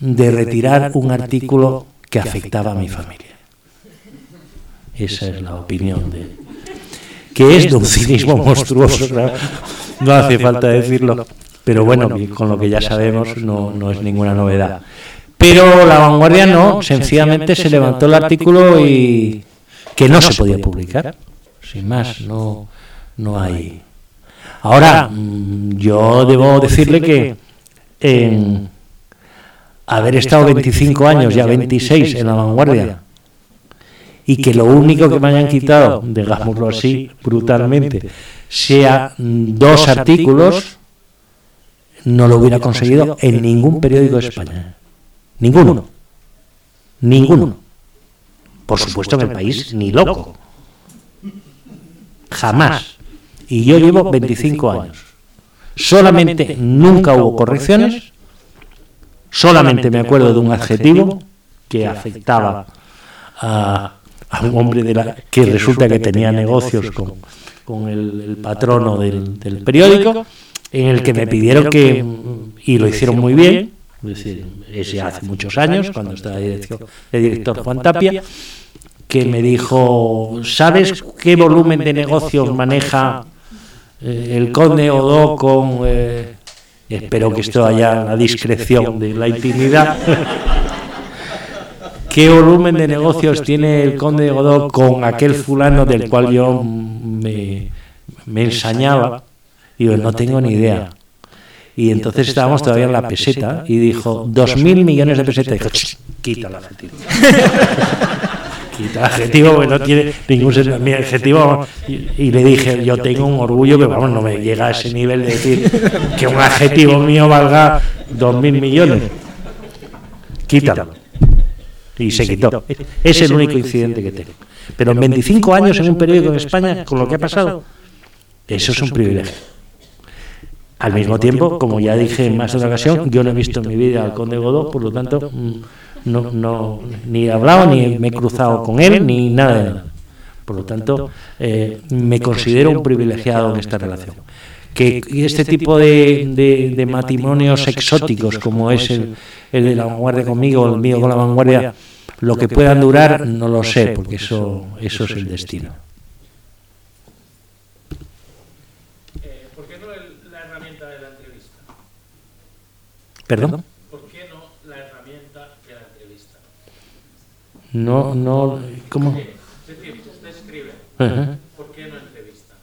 B: de retirar un artículo que afectaba a mi familia. Esa es la opinión de... que es de un cinismo monstruoso, no hace falta decirlo, pero bueno, con lo que ya sabemos no, no es ninguna novedad. Pero la vanguardia no, sencillamente se levantó el artículo y que no se podía publicar, sin más, no, no hay... Ahora, mm, yo debo decirle que en, haber estado 25 años, ya 26 en la vanguardia, y que lo único que me hayan quitado, digámoslo así, brutalmente, sea dos artículos, no lo hubiera conseguido en ningún periódico de España. Ninguno. Ninguno. Por supuesto en el país, ni loco. Jamás. Y yo llevo 25 años. Solamente nunca hubo correcciones Solamente me acuerdo de un adjetivo que afectaba a, un hombre de la, que resulta que tenía negocios con, con el, patrono del, periódico, en el que me pidieron que, y lo hicieron muy bien, es decir, ese hace muchos años, cuando estaba de director, de director Juan Tapia, que me dijo, ¿sabes qué volumen de negocios maneja eh, el conde Odo con... Eh, Espero que esto haya la discreción de la intimidad. qué volumen de negocios tiene el conde de Godó con aquel fulano del cual yo me, ensañaba. Y yo no tengo ni idea. Y entonces estábamos todavía en la peseta y dijo, dos mil millones de pesetas. Dijo, "Ch, quita el adjetivo. quita el adjetivo, porque no tiene ningún sentido. Mi adjetivo, y, y le dije, yo tengo un orgullo que, vamos, no me llega a ese nivel de decir que un adjetivo mío valga dos mil millones. Quítalo. Y se quitó. Es el único incidente que tengo. Pero en 25 años en un periódico en España, con lo que ha pasado, eso es un privilegio. Al mismo tiempo, como ya dije en más de una ocasión, yo no he visto en mi vida al conde Godó, por lo tanto, mm, no, no, ni he hablado, ni me he cruzado con él, ni nada de nada. Por lo tanto, eh, me considero un privilegiado en esta relación. Que este tipo de, de- de matrimonios exóticos, como es el, el de la vanguardia conmigo, el mío con la vanguardia, lo que puedan durar, no lo sé, porque eso, eso es el destino.
F: ¿Por qué no la herramienta de la entrevista?
B: ¿Perdón?
F: ¿Por qué no la herramienta de la entrevista?
B: No, no, ¿cómo?
F: Es decir, usted escribe,
B: Ajá.
F: ¿por qué no entrevista?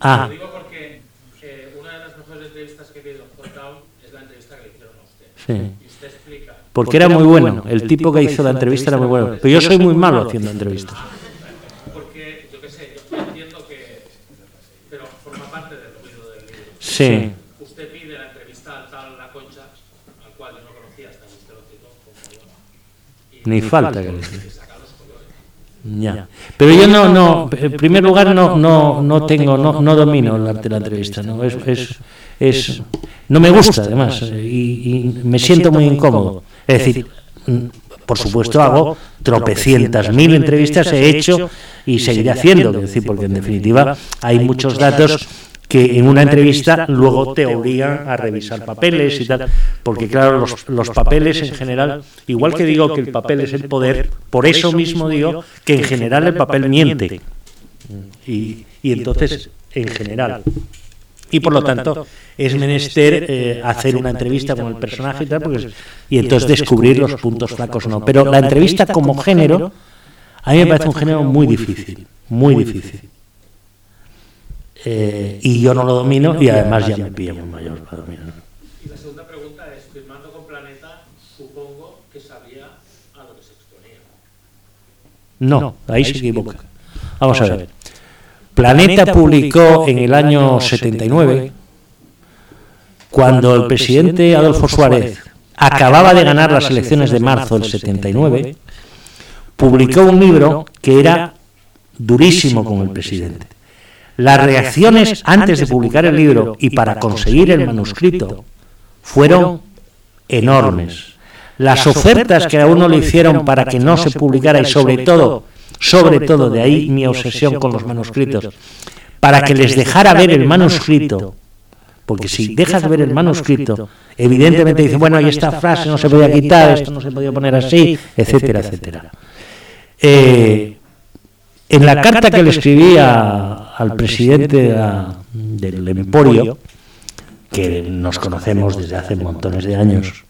B: Ah,
F: Lo digo porque eh, una de las mejores entrevistas que he visto en Hottown es la entrevista que le hicieron a usted.
B: sí.
F: Y usted explica,
B: Porque era muy bueno. El tipo que hizo la entrevista era muy bueno. Pero yo soy muy malo haciendo entrevistas.
F: porque, yo qué sé, yo entiendo que, pero forma parte del ruido del libro.
B: Sí.
F: Usted pide la entrevista al tal La Concha, al cual yo no conocía hasta que usted lo citó,
B: Ni falta que le
F: colores.
B: Ya. Pero yo no, no, en primer lugar no, no, no tengo, no, no domino el arte de la entrevista, no, es, es, es- no me gusta además y, y me siento muy incómodo. Es decir, mm, por supuesto hago tropecientas mil entrevistas, he hecho y seguiré haciendo, es decir, porque en definitiva hay muchos datos que en una entrevista luego te obligan a revisar papeles y tal, porque claro, los, los papeles en general, igual que digo que el papel es el poder, por eso mismo digo que en general el papel miente. Y, y entonces, en general. Y por lo tanto, es menester eh, hacer una entrevista con el personaje y tal, porque es- y entonces descubrir los puntos flacos o no. Pero la entrevista como género, a mí me parece un género muy difícil, muy difícil. Eh, y yo no lo domino y además ya me pillo muy mayor para dominarlo.
F: Y la segunda pregunta es, firmando con Planeta, supongo que sabía a lo que se exponía.
B: No, ahí se equivoca. Vamos a ver. Planeta publicó en el año 79, cuando el presidente Adolfo Suárez acababa de ganar las elecciones de marzo del 79, publicó un libro que era durísimo con el presidente. Las reacciones antes de publicar el libro y para conseguir el manuscrito fueron enormes. Las ofertas que a uno le hicieron para que no se publicara y sobre todo, sobre todo, de ahí mi obsesión con los manuscritos, para que les dejara ver el manuscrito, porque si dejas de ver el manuscrito, evidentemente dicen, bueno, ahí esta frase no se podía quitar, esto no se podía poner así, etcétera, etcétera. Eh, en la carta que le escribí a- al presidente de la- del Emporio, que nos conocemos desde hace montones de años,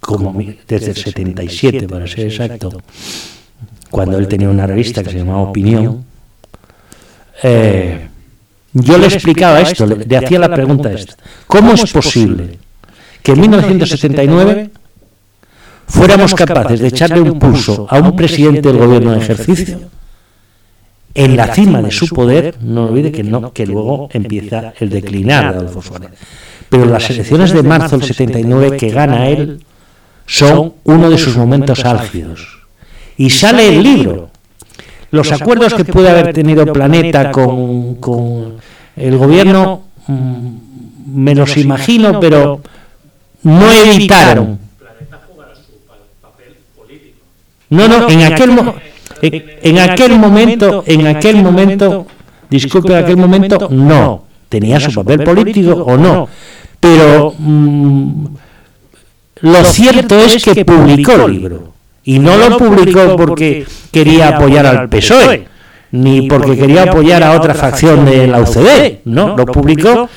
B: como desde el 77 para ser exacto, cuando él tenía una revista que se llamaba Opinión, eh, yo le explicaba esto, le, le hacía la pregunta esta, ¿cómo es posible que en 1979 fuéramos capaces de echarle un pulso a un presidente del gobierno en ejercicio en la cima de su poder, no olvide que no, que luego empieza el declinar de Adolfo Suárez. Pero las elecciones de marzo del 79 que gana él son uno de sus momentos álgidos. Y sale el libro. Los acuerdos que puede haber tenido Planeta con, con el gobierno mm, me los imagino, pero no evitaron
F: Planeta jugará su pa- papel político.
B: No, no, en aquel, en, en aquel momento, en aquel momento, disculpe, en aquel momento, no. Tenía su papel político o no. Pero mm, lo cierto es que publicó el libro. Y no lo publicó porque quería apoyar al PSOE, ni porque quería apoyar a otra facción de la UCD. No, lo publicó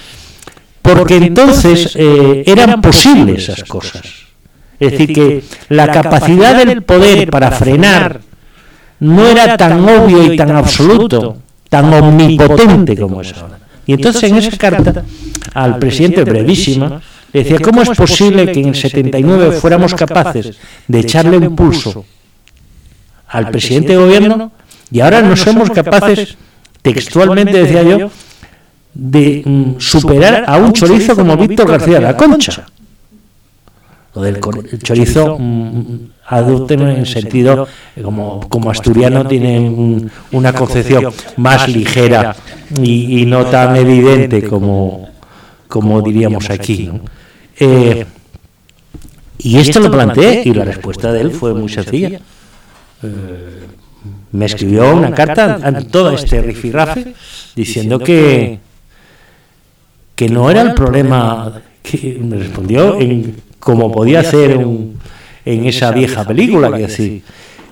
B: porque entonces eh, eran posibles esas cosas. Es decir, que la capacidad del poder para frenar no era tan obvio y tan absoluto, tan omnipotente como es ahora. Y entonces en esa carta al presidente brevísima decía, ¿cómo es posible que en el 79 fuéramos capaces de echarle un pulso al presidente de gobierno y ahora no somos capaces, textualmente decía yo, de mm, superar a un chorizo como Víctor García de la Concha? Lo del chorizo mm, adulto en sentido, como, como asturiano, tiene una concepción más ligera y, no tan evidente como, como diríamos aquí. Eh, y esto lo planteé y la respuesta de él fue muy sencilla. Eh, me escribió una carta a todo este rifirrafe diciendo que, que no era el problema, que me respondió en como podía ser en esa vieja película, que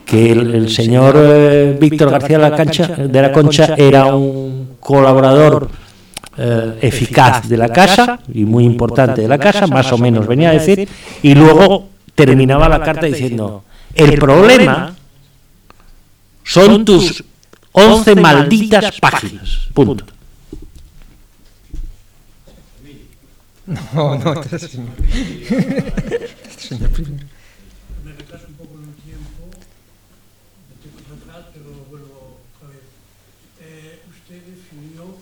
B: que el, señor eh, Víctor García de la, Cancha, de la Concha era un colaborador eh, eficaz de la casa y muy importante de la casa, más o menos venía a decir, y luego terminaba la carta diciendo, el problema son tus 11 malditas páginas, punto.
A: No, no, este señor. este señor primero.
C: Me retraso un poco en el tiempo, me tengo que atrás, pero vuelvo otra vez. Eh, usted definió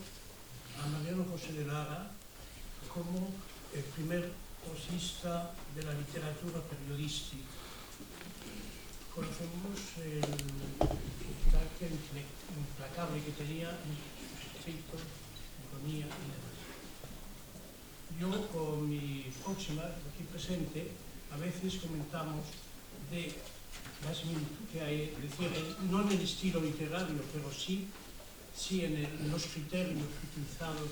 C: a Mariano José de Lara como el primer posista de la literatura periodística. Conocemos el carácter implacable que tenía en sus escritos, ironía y demás yo con mi próxima, aquí presente, a veces comentamos de la similitud que hay, decir, no en el estilo literario, pero sí, sí en, el, en los criterios utilizados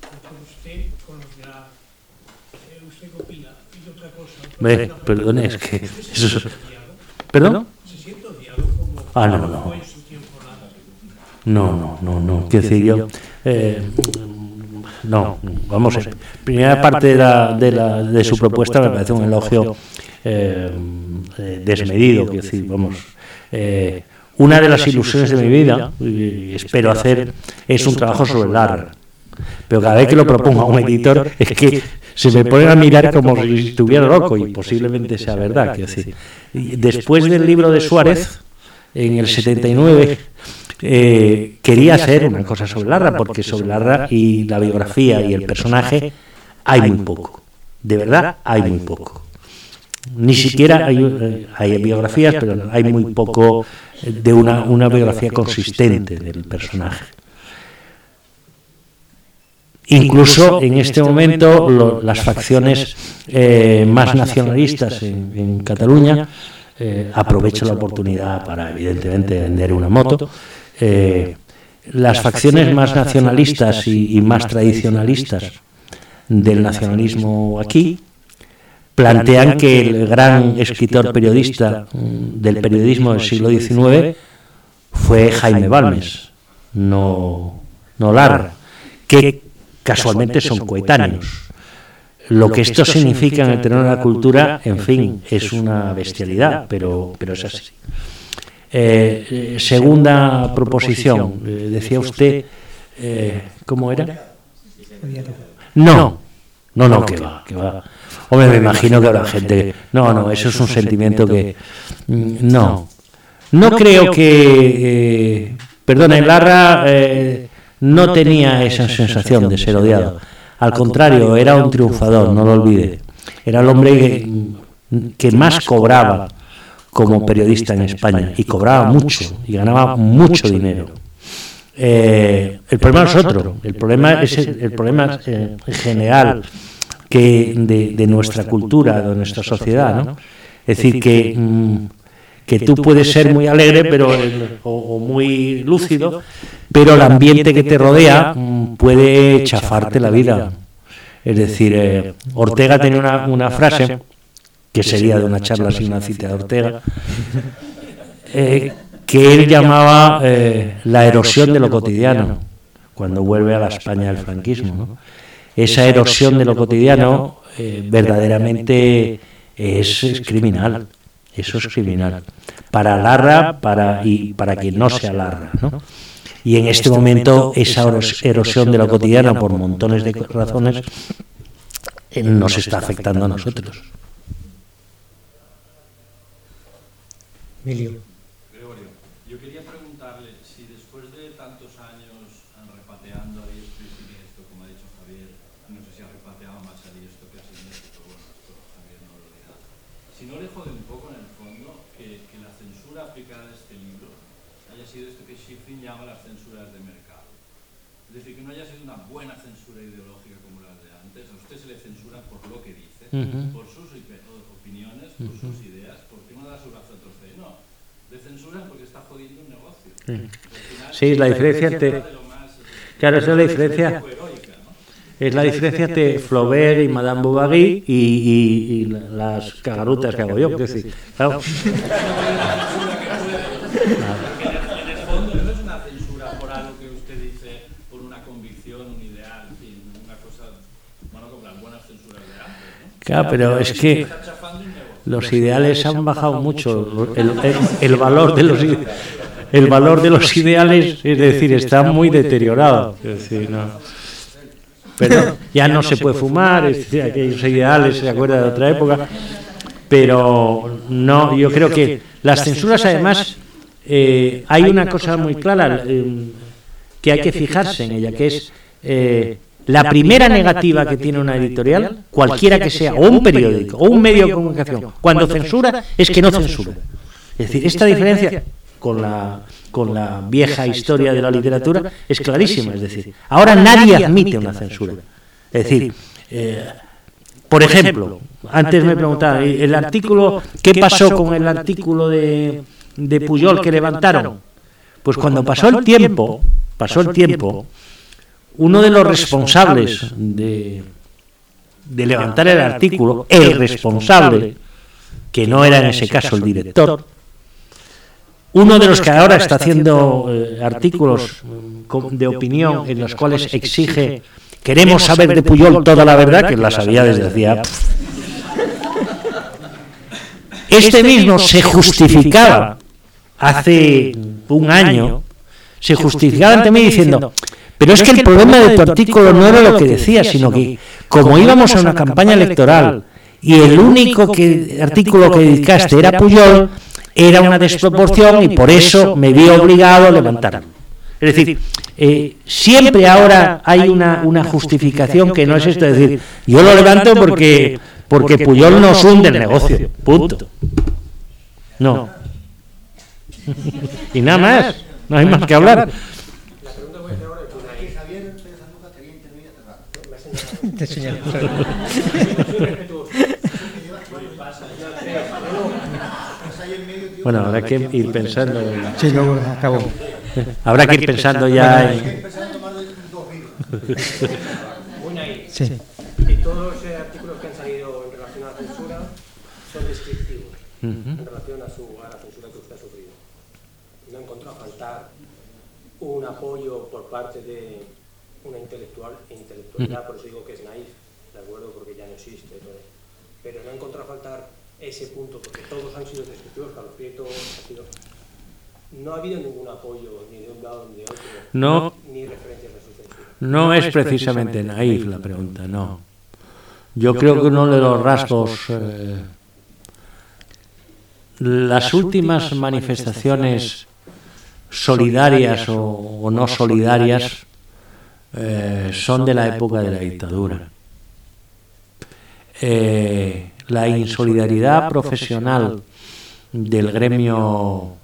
C: por usted con los de la... Eh, ¿Usted qué opina? Y otra cosa...
B: Me, perdone, es que... Eso es... ¿Perdón?
C: ¿Se siente odiado como,
B: ah, no, no.
C: fue en su tiempo la...
B: No, no, no, no. Quiero decir, yo... Eh, no, vamos, a primera parte de, la, de, la, de su propuesta me parece un elogio eh, desmedido, decir, vamos. Eh, una de las ilusiones de mi vida, y espero hacer, es un trabajo sobre el AR. Pero cada vez que lo propongo a un editor es que se me ponen a mirar como si estuviera loco y posiblemente sea verdad. Quiero decir. Después del libro de Suárez, en el 79, eh, quería hacer una cosa sobre Larra, porque sobre Larra y la biografía y el personaje hay muy poco. De verdad, hay muy poco. Ni siquiera hay, eh, hay biografías, pero hay muy poco de una, una biografía consistente del personaje. Incluso en este momento las facciones eh, más nacionalistas en, Cataluña aprovechan la oportunidad para evidentemente vender una moto eh, las facciones más nacionalistas y, más tradicionalistas del nacionalismo aquí plantean que el gran escritor periodista mm, del periodismo del siglo XIX fue Jaime Balmes, no, no Larra, que casualmente son coetáneos. Lo que esto significa en el terreno de la cultura, en fin, es una bestialidad, pero, pero es así. Eh, segunda proposición, eh, decía usted, eh, ¿cómo era? No, no, no, que va, que va. Hombre, me imagino que habrá gente. No, no, eso es un sentimiento que. Mm, no. No creo que. perdona, Larra no tenía esa sensación de ser odiado. Al contrario, era un triunfador, no lo olvide. Era el hombre que más cobraba como periodista en España y cobraba mucho y ganaba mucho dinero. Eh, el problema es otro, el problema es el, problema eh, general que de, nuestra cultura, de nuestra sociedad, ¿no? Es decir, que, mm, que tú puedes ser muy alegre pero, o, muy lúcido, pero el ambiente que te rodea mm, puede chafarte la vida. Es decir, eh, Ortega tenía una, una frase que sería de una charla sin una cita de Ortega, eh, que él llamaba eh, la erosión de lo cotidiano, cuando vuelve a la España del franquismo. Esa erosión de lo cotidiano eh, verdaderamente es, es criminal. Eso es criminal. Para Larra para, y para quien no sea Larra. ¿no? Y en este momento esa erosión de lo cotidiano por montones de razones nos está afectando a nosotros.
A: Emilio.
G: Gregorio, yo quería preguntarle si después de tantos años repateando a diestro y siniestro, como ha dicho Javier, no sé si ha repateado más a diestro que a siniestro, pero bueno, esto Javier no lo dirá. Si no le jode un poco en el fondo que, que la censura aplicada a este libro haya sido esto que Schifrin llama las censuras de mercado. Es decir, que no haya sido una buena censura ideológica como las de antes. A usted se le censura por lo que dice,
B: Uh -huh.
G: por sus opiniones, por sus ideas, porque no da su brazo a torcer. No, le censuran porque está jodiendo un negocio.
B: Sí. Sí, la diferencia
G: es
B: entre... Claro, esa es la diferencia. Es la diferencia entre Flaubert y Madame Bovary y, y- y las cagarutas que hago yo. Que sí, claro. Claro, pero es que los ideales han bajado mucho. El, el- el valor de los ide- el valor de los ideales, es decir, está muy deteriorado. Es decir, no. Pero ya no se puede fumar, es decir, aquellos ideales se acuerda de otra época. Pero no, yo creo que las censuras además eh, hay una cosa muy clara eh, que hay que fijarse en ella, que es eh, la primera negativa que tiene una editorial, cualquiera que sea, o un periódico, o un medio de comunicación, cuando censura, es que no censura. Es decir, esta diferencia con la, con la vieja historia de la literatura es clarísima. Es decir, ahora nadie admite una censura. Es decir, eh, por ejemplo, antes me preguntaban, el artículo, ¿qué pasó con el artículo de, de Puyol que levantaron? Pues cuando pasó el tiempo, pasó el tiempo, uno de los responsables de, de levantar el artículo, el responsable, que no era en ese caso el director, uno de los que ahora está haciendo eh, artículos mm, com- de opinión en los cuales exige queremos saber de Puyol toda la verdad, que la sabía desde hacía. Este mismo se justificaba hace un año, se justificaba ante mí diciendo, pero es que el problema de tu artículo no era lo que decía, sino que como íbamos a una campaña electoral y el único que, artículo que dedicaste era Puyol, era una desproporción y por eso me vi obligado a levantarlo. Es decir, eh, siempre ahora hay una, una justificación que no es esto, es decir, yo lo levanto porque, porque Puyol nos hunde el negocio, punto. No. y nada más, no hay más que hablar.
D: La pregunta que voy a hacer ahora es una
H: Que Javier Pérez Andújar quería intervenir hace rato.
D: me ha señalado.
A: Te señalo.
D: Soy respetuoso.
H: Estás ahí en medio, tío.
B: Bueno, habrá que ir pensando, en-
A: Sí, luego acabo.
B: habrá que ir pensando ya en...
A: Sí.
D: Y todos los eh, artículos que han salido en relación a la censura son descriptivos en relación a, su, a la censura que usted ha sufrido. No encontró a faltar un apoyo por parte de una intelectual e intelectualidad, por eso digo que es naif, ¿de acuerdo? Porque ya no existe. ¿no? Pero no encontró a faltar ese punto, porque todos han sido descriptivos, Carlos Prieto ha sido... No ha habido ningún apoyo ni de un lado ni de otro,
B: No.
D: ni referencias a su censura.
B: No es precisamente naif la pregunta, no. Yo creo que uno de los rasgos, eh, las últimas manifestaciones solidarias o, o no solidarias eh, son de la época de la dictadura. Eh, la insolidaridad profesional del gremio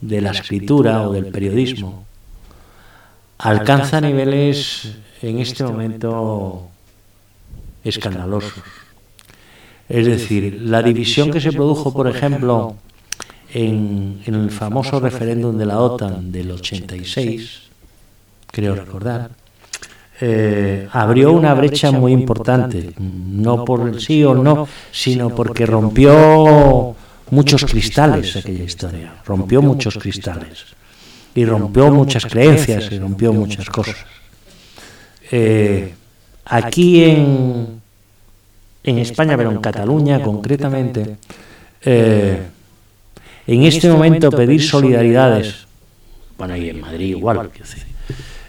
B: de la escritura o del periodismo alcanza niveles en este momento escandalosos. Es decir, la división que se produjo, por ejemplo, en, en el famoso referéndum de la OTAN del 86, creo recordar, eh, abrió una brecha muy importante, no por el sí o no, sino porque rompió muchos cristales aquella historia, rompió muchos cristales. y rompió muchas creencias y rompió muchas cosas. Eh, aquí en, en España, pero en Cataluña concretamente, eh, en este momento pedir solidaridades, bueno, y en Madrid igual,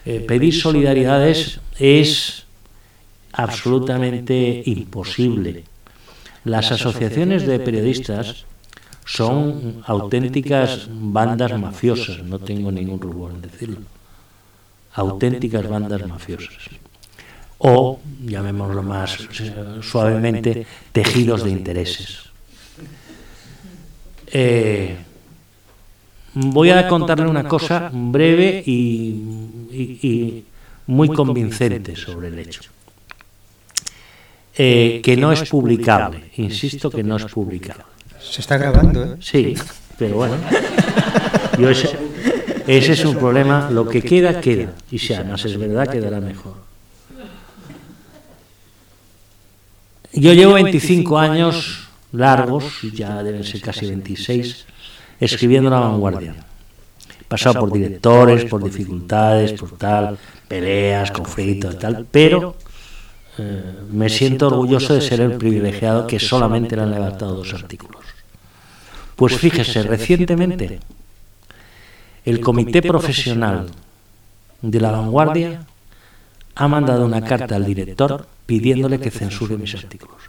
B: eh, pedir solidaridades es absolutamente imposible. Las asociaciones de periodistas son auténticas bandas mafiosas, no tengo ningún rubor en decirlo. Auténticas bandas mafiosas. O, llamémoslo más suavemente, tejidos de intereses. Eh, voy a contarle una cosa breve y, muy convincente sobre el hecho. Eh, que no es publicable, insisto que no es publicable.
A: Se está grabando, ¿eh?
B: Sí, pero bueno. ese, ese, es un problema. Lo que queda, queda. Y si además es verdad, quedará mejor. Yo llevo 25 años largos, ya deben ser casi 26, escribiendo La Vanguardia. Pasado por directores, por dificultades, por tal, peleas, conflictos, tal, pero eh, me siento orgulloso de ser el privilegiado que solamente le han levantado dos artículos. Pues fíjese, recientemente el comité profesional de la vanguardia ha mandado una carta al director pidiéndole que censure mis artículos.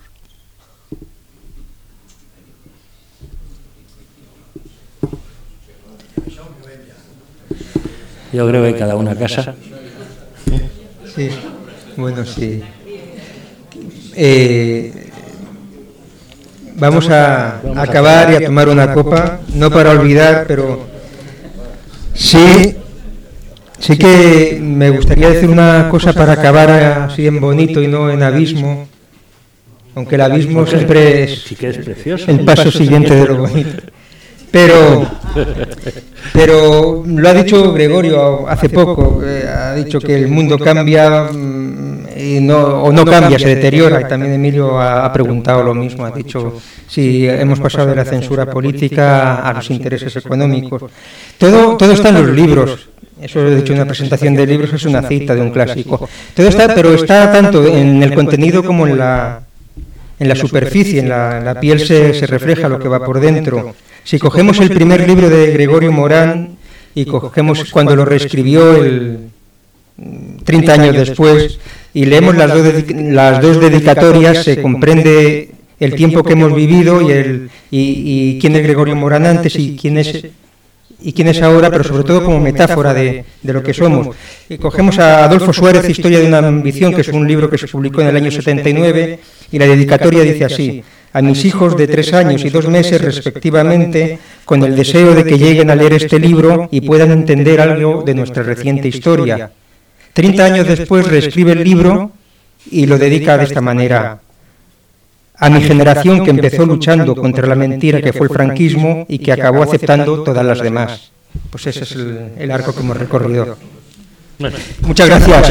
B: Yo creo que cada una casa.
A: Sí, bueno, sí. Eh, vamos a acabar y a tomar una copa, no para olvidar, pero sí, sí que me gustaría decir una cosa para acabar así en bonito y no en abismo, aunque el abismo siempre es el paso siguiente de lo bonito. Pero, pero lo ha dicho Gregorio hace poco, eh, ha dicho que el mundo cambia mm, y no, o no cambia, se deteriora. Y también Emilio ha, preguntado lo mismo, ha dicho si hemos pasado de la censura política a los intereses económicos. Todo, todo está en los libros. Eso he dicho en una presentación de libros, es una cita de un clásico. Todo está, pero está tanto en el contenido como en la, en la superficie, en la, en la piel se, se refleja lo que va por dentro. Si cogemos el primer libro de Gregorio Morán y cogemos cuando lo reescribió el 30 años después y leemos las dos, las dos dedicatorias, se comprende el tiempo que hemos vivido y, el, y, quién es Gregorio Morán antes y quién es y quién es ahora, pero sobre todo como metáfora de, de, lo que somos. Y cogemos a Adolfo Suárez, Historia de una ambición, que es un libro que se publicó en el año 79, y la dedicatoria dice así, a mis hijos de tres años y dos meses respectivamente, con el deseo de que lleguen a leer este libro y puedan entender algo de nuestra reciente historia. Treinta años después reescribe el libro y lo dedica de esta manera a mi generación que empezó luchando contra la mentira que fue el franquismo y que acabó aceptando todas las demás. Pues ese es el, arco que hemos recorrido. Muchas gracias.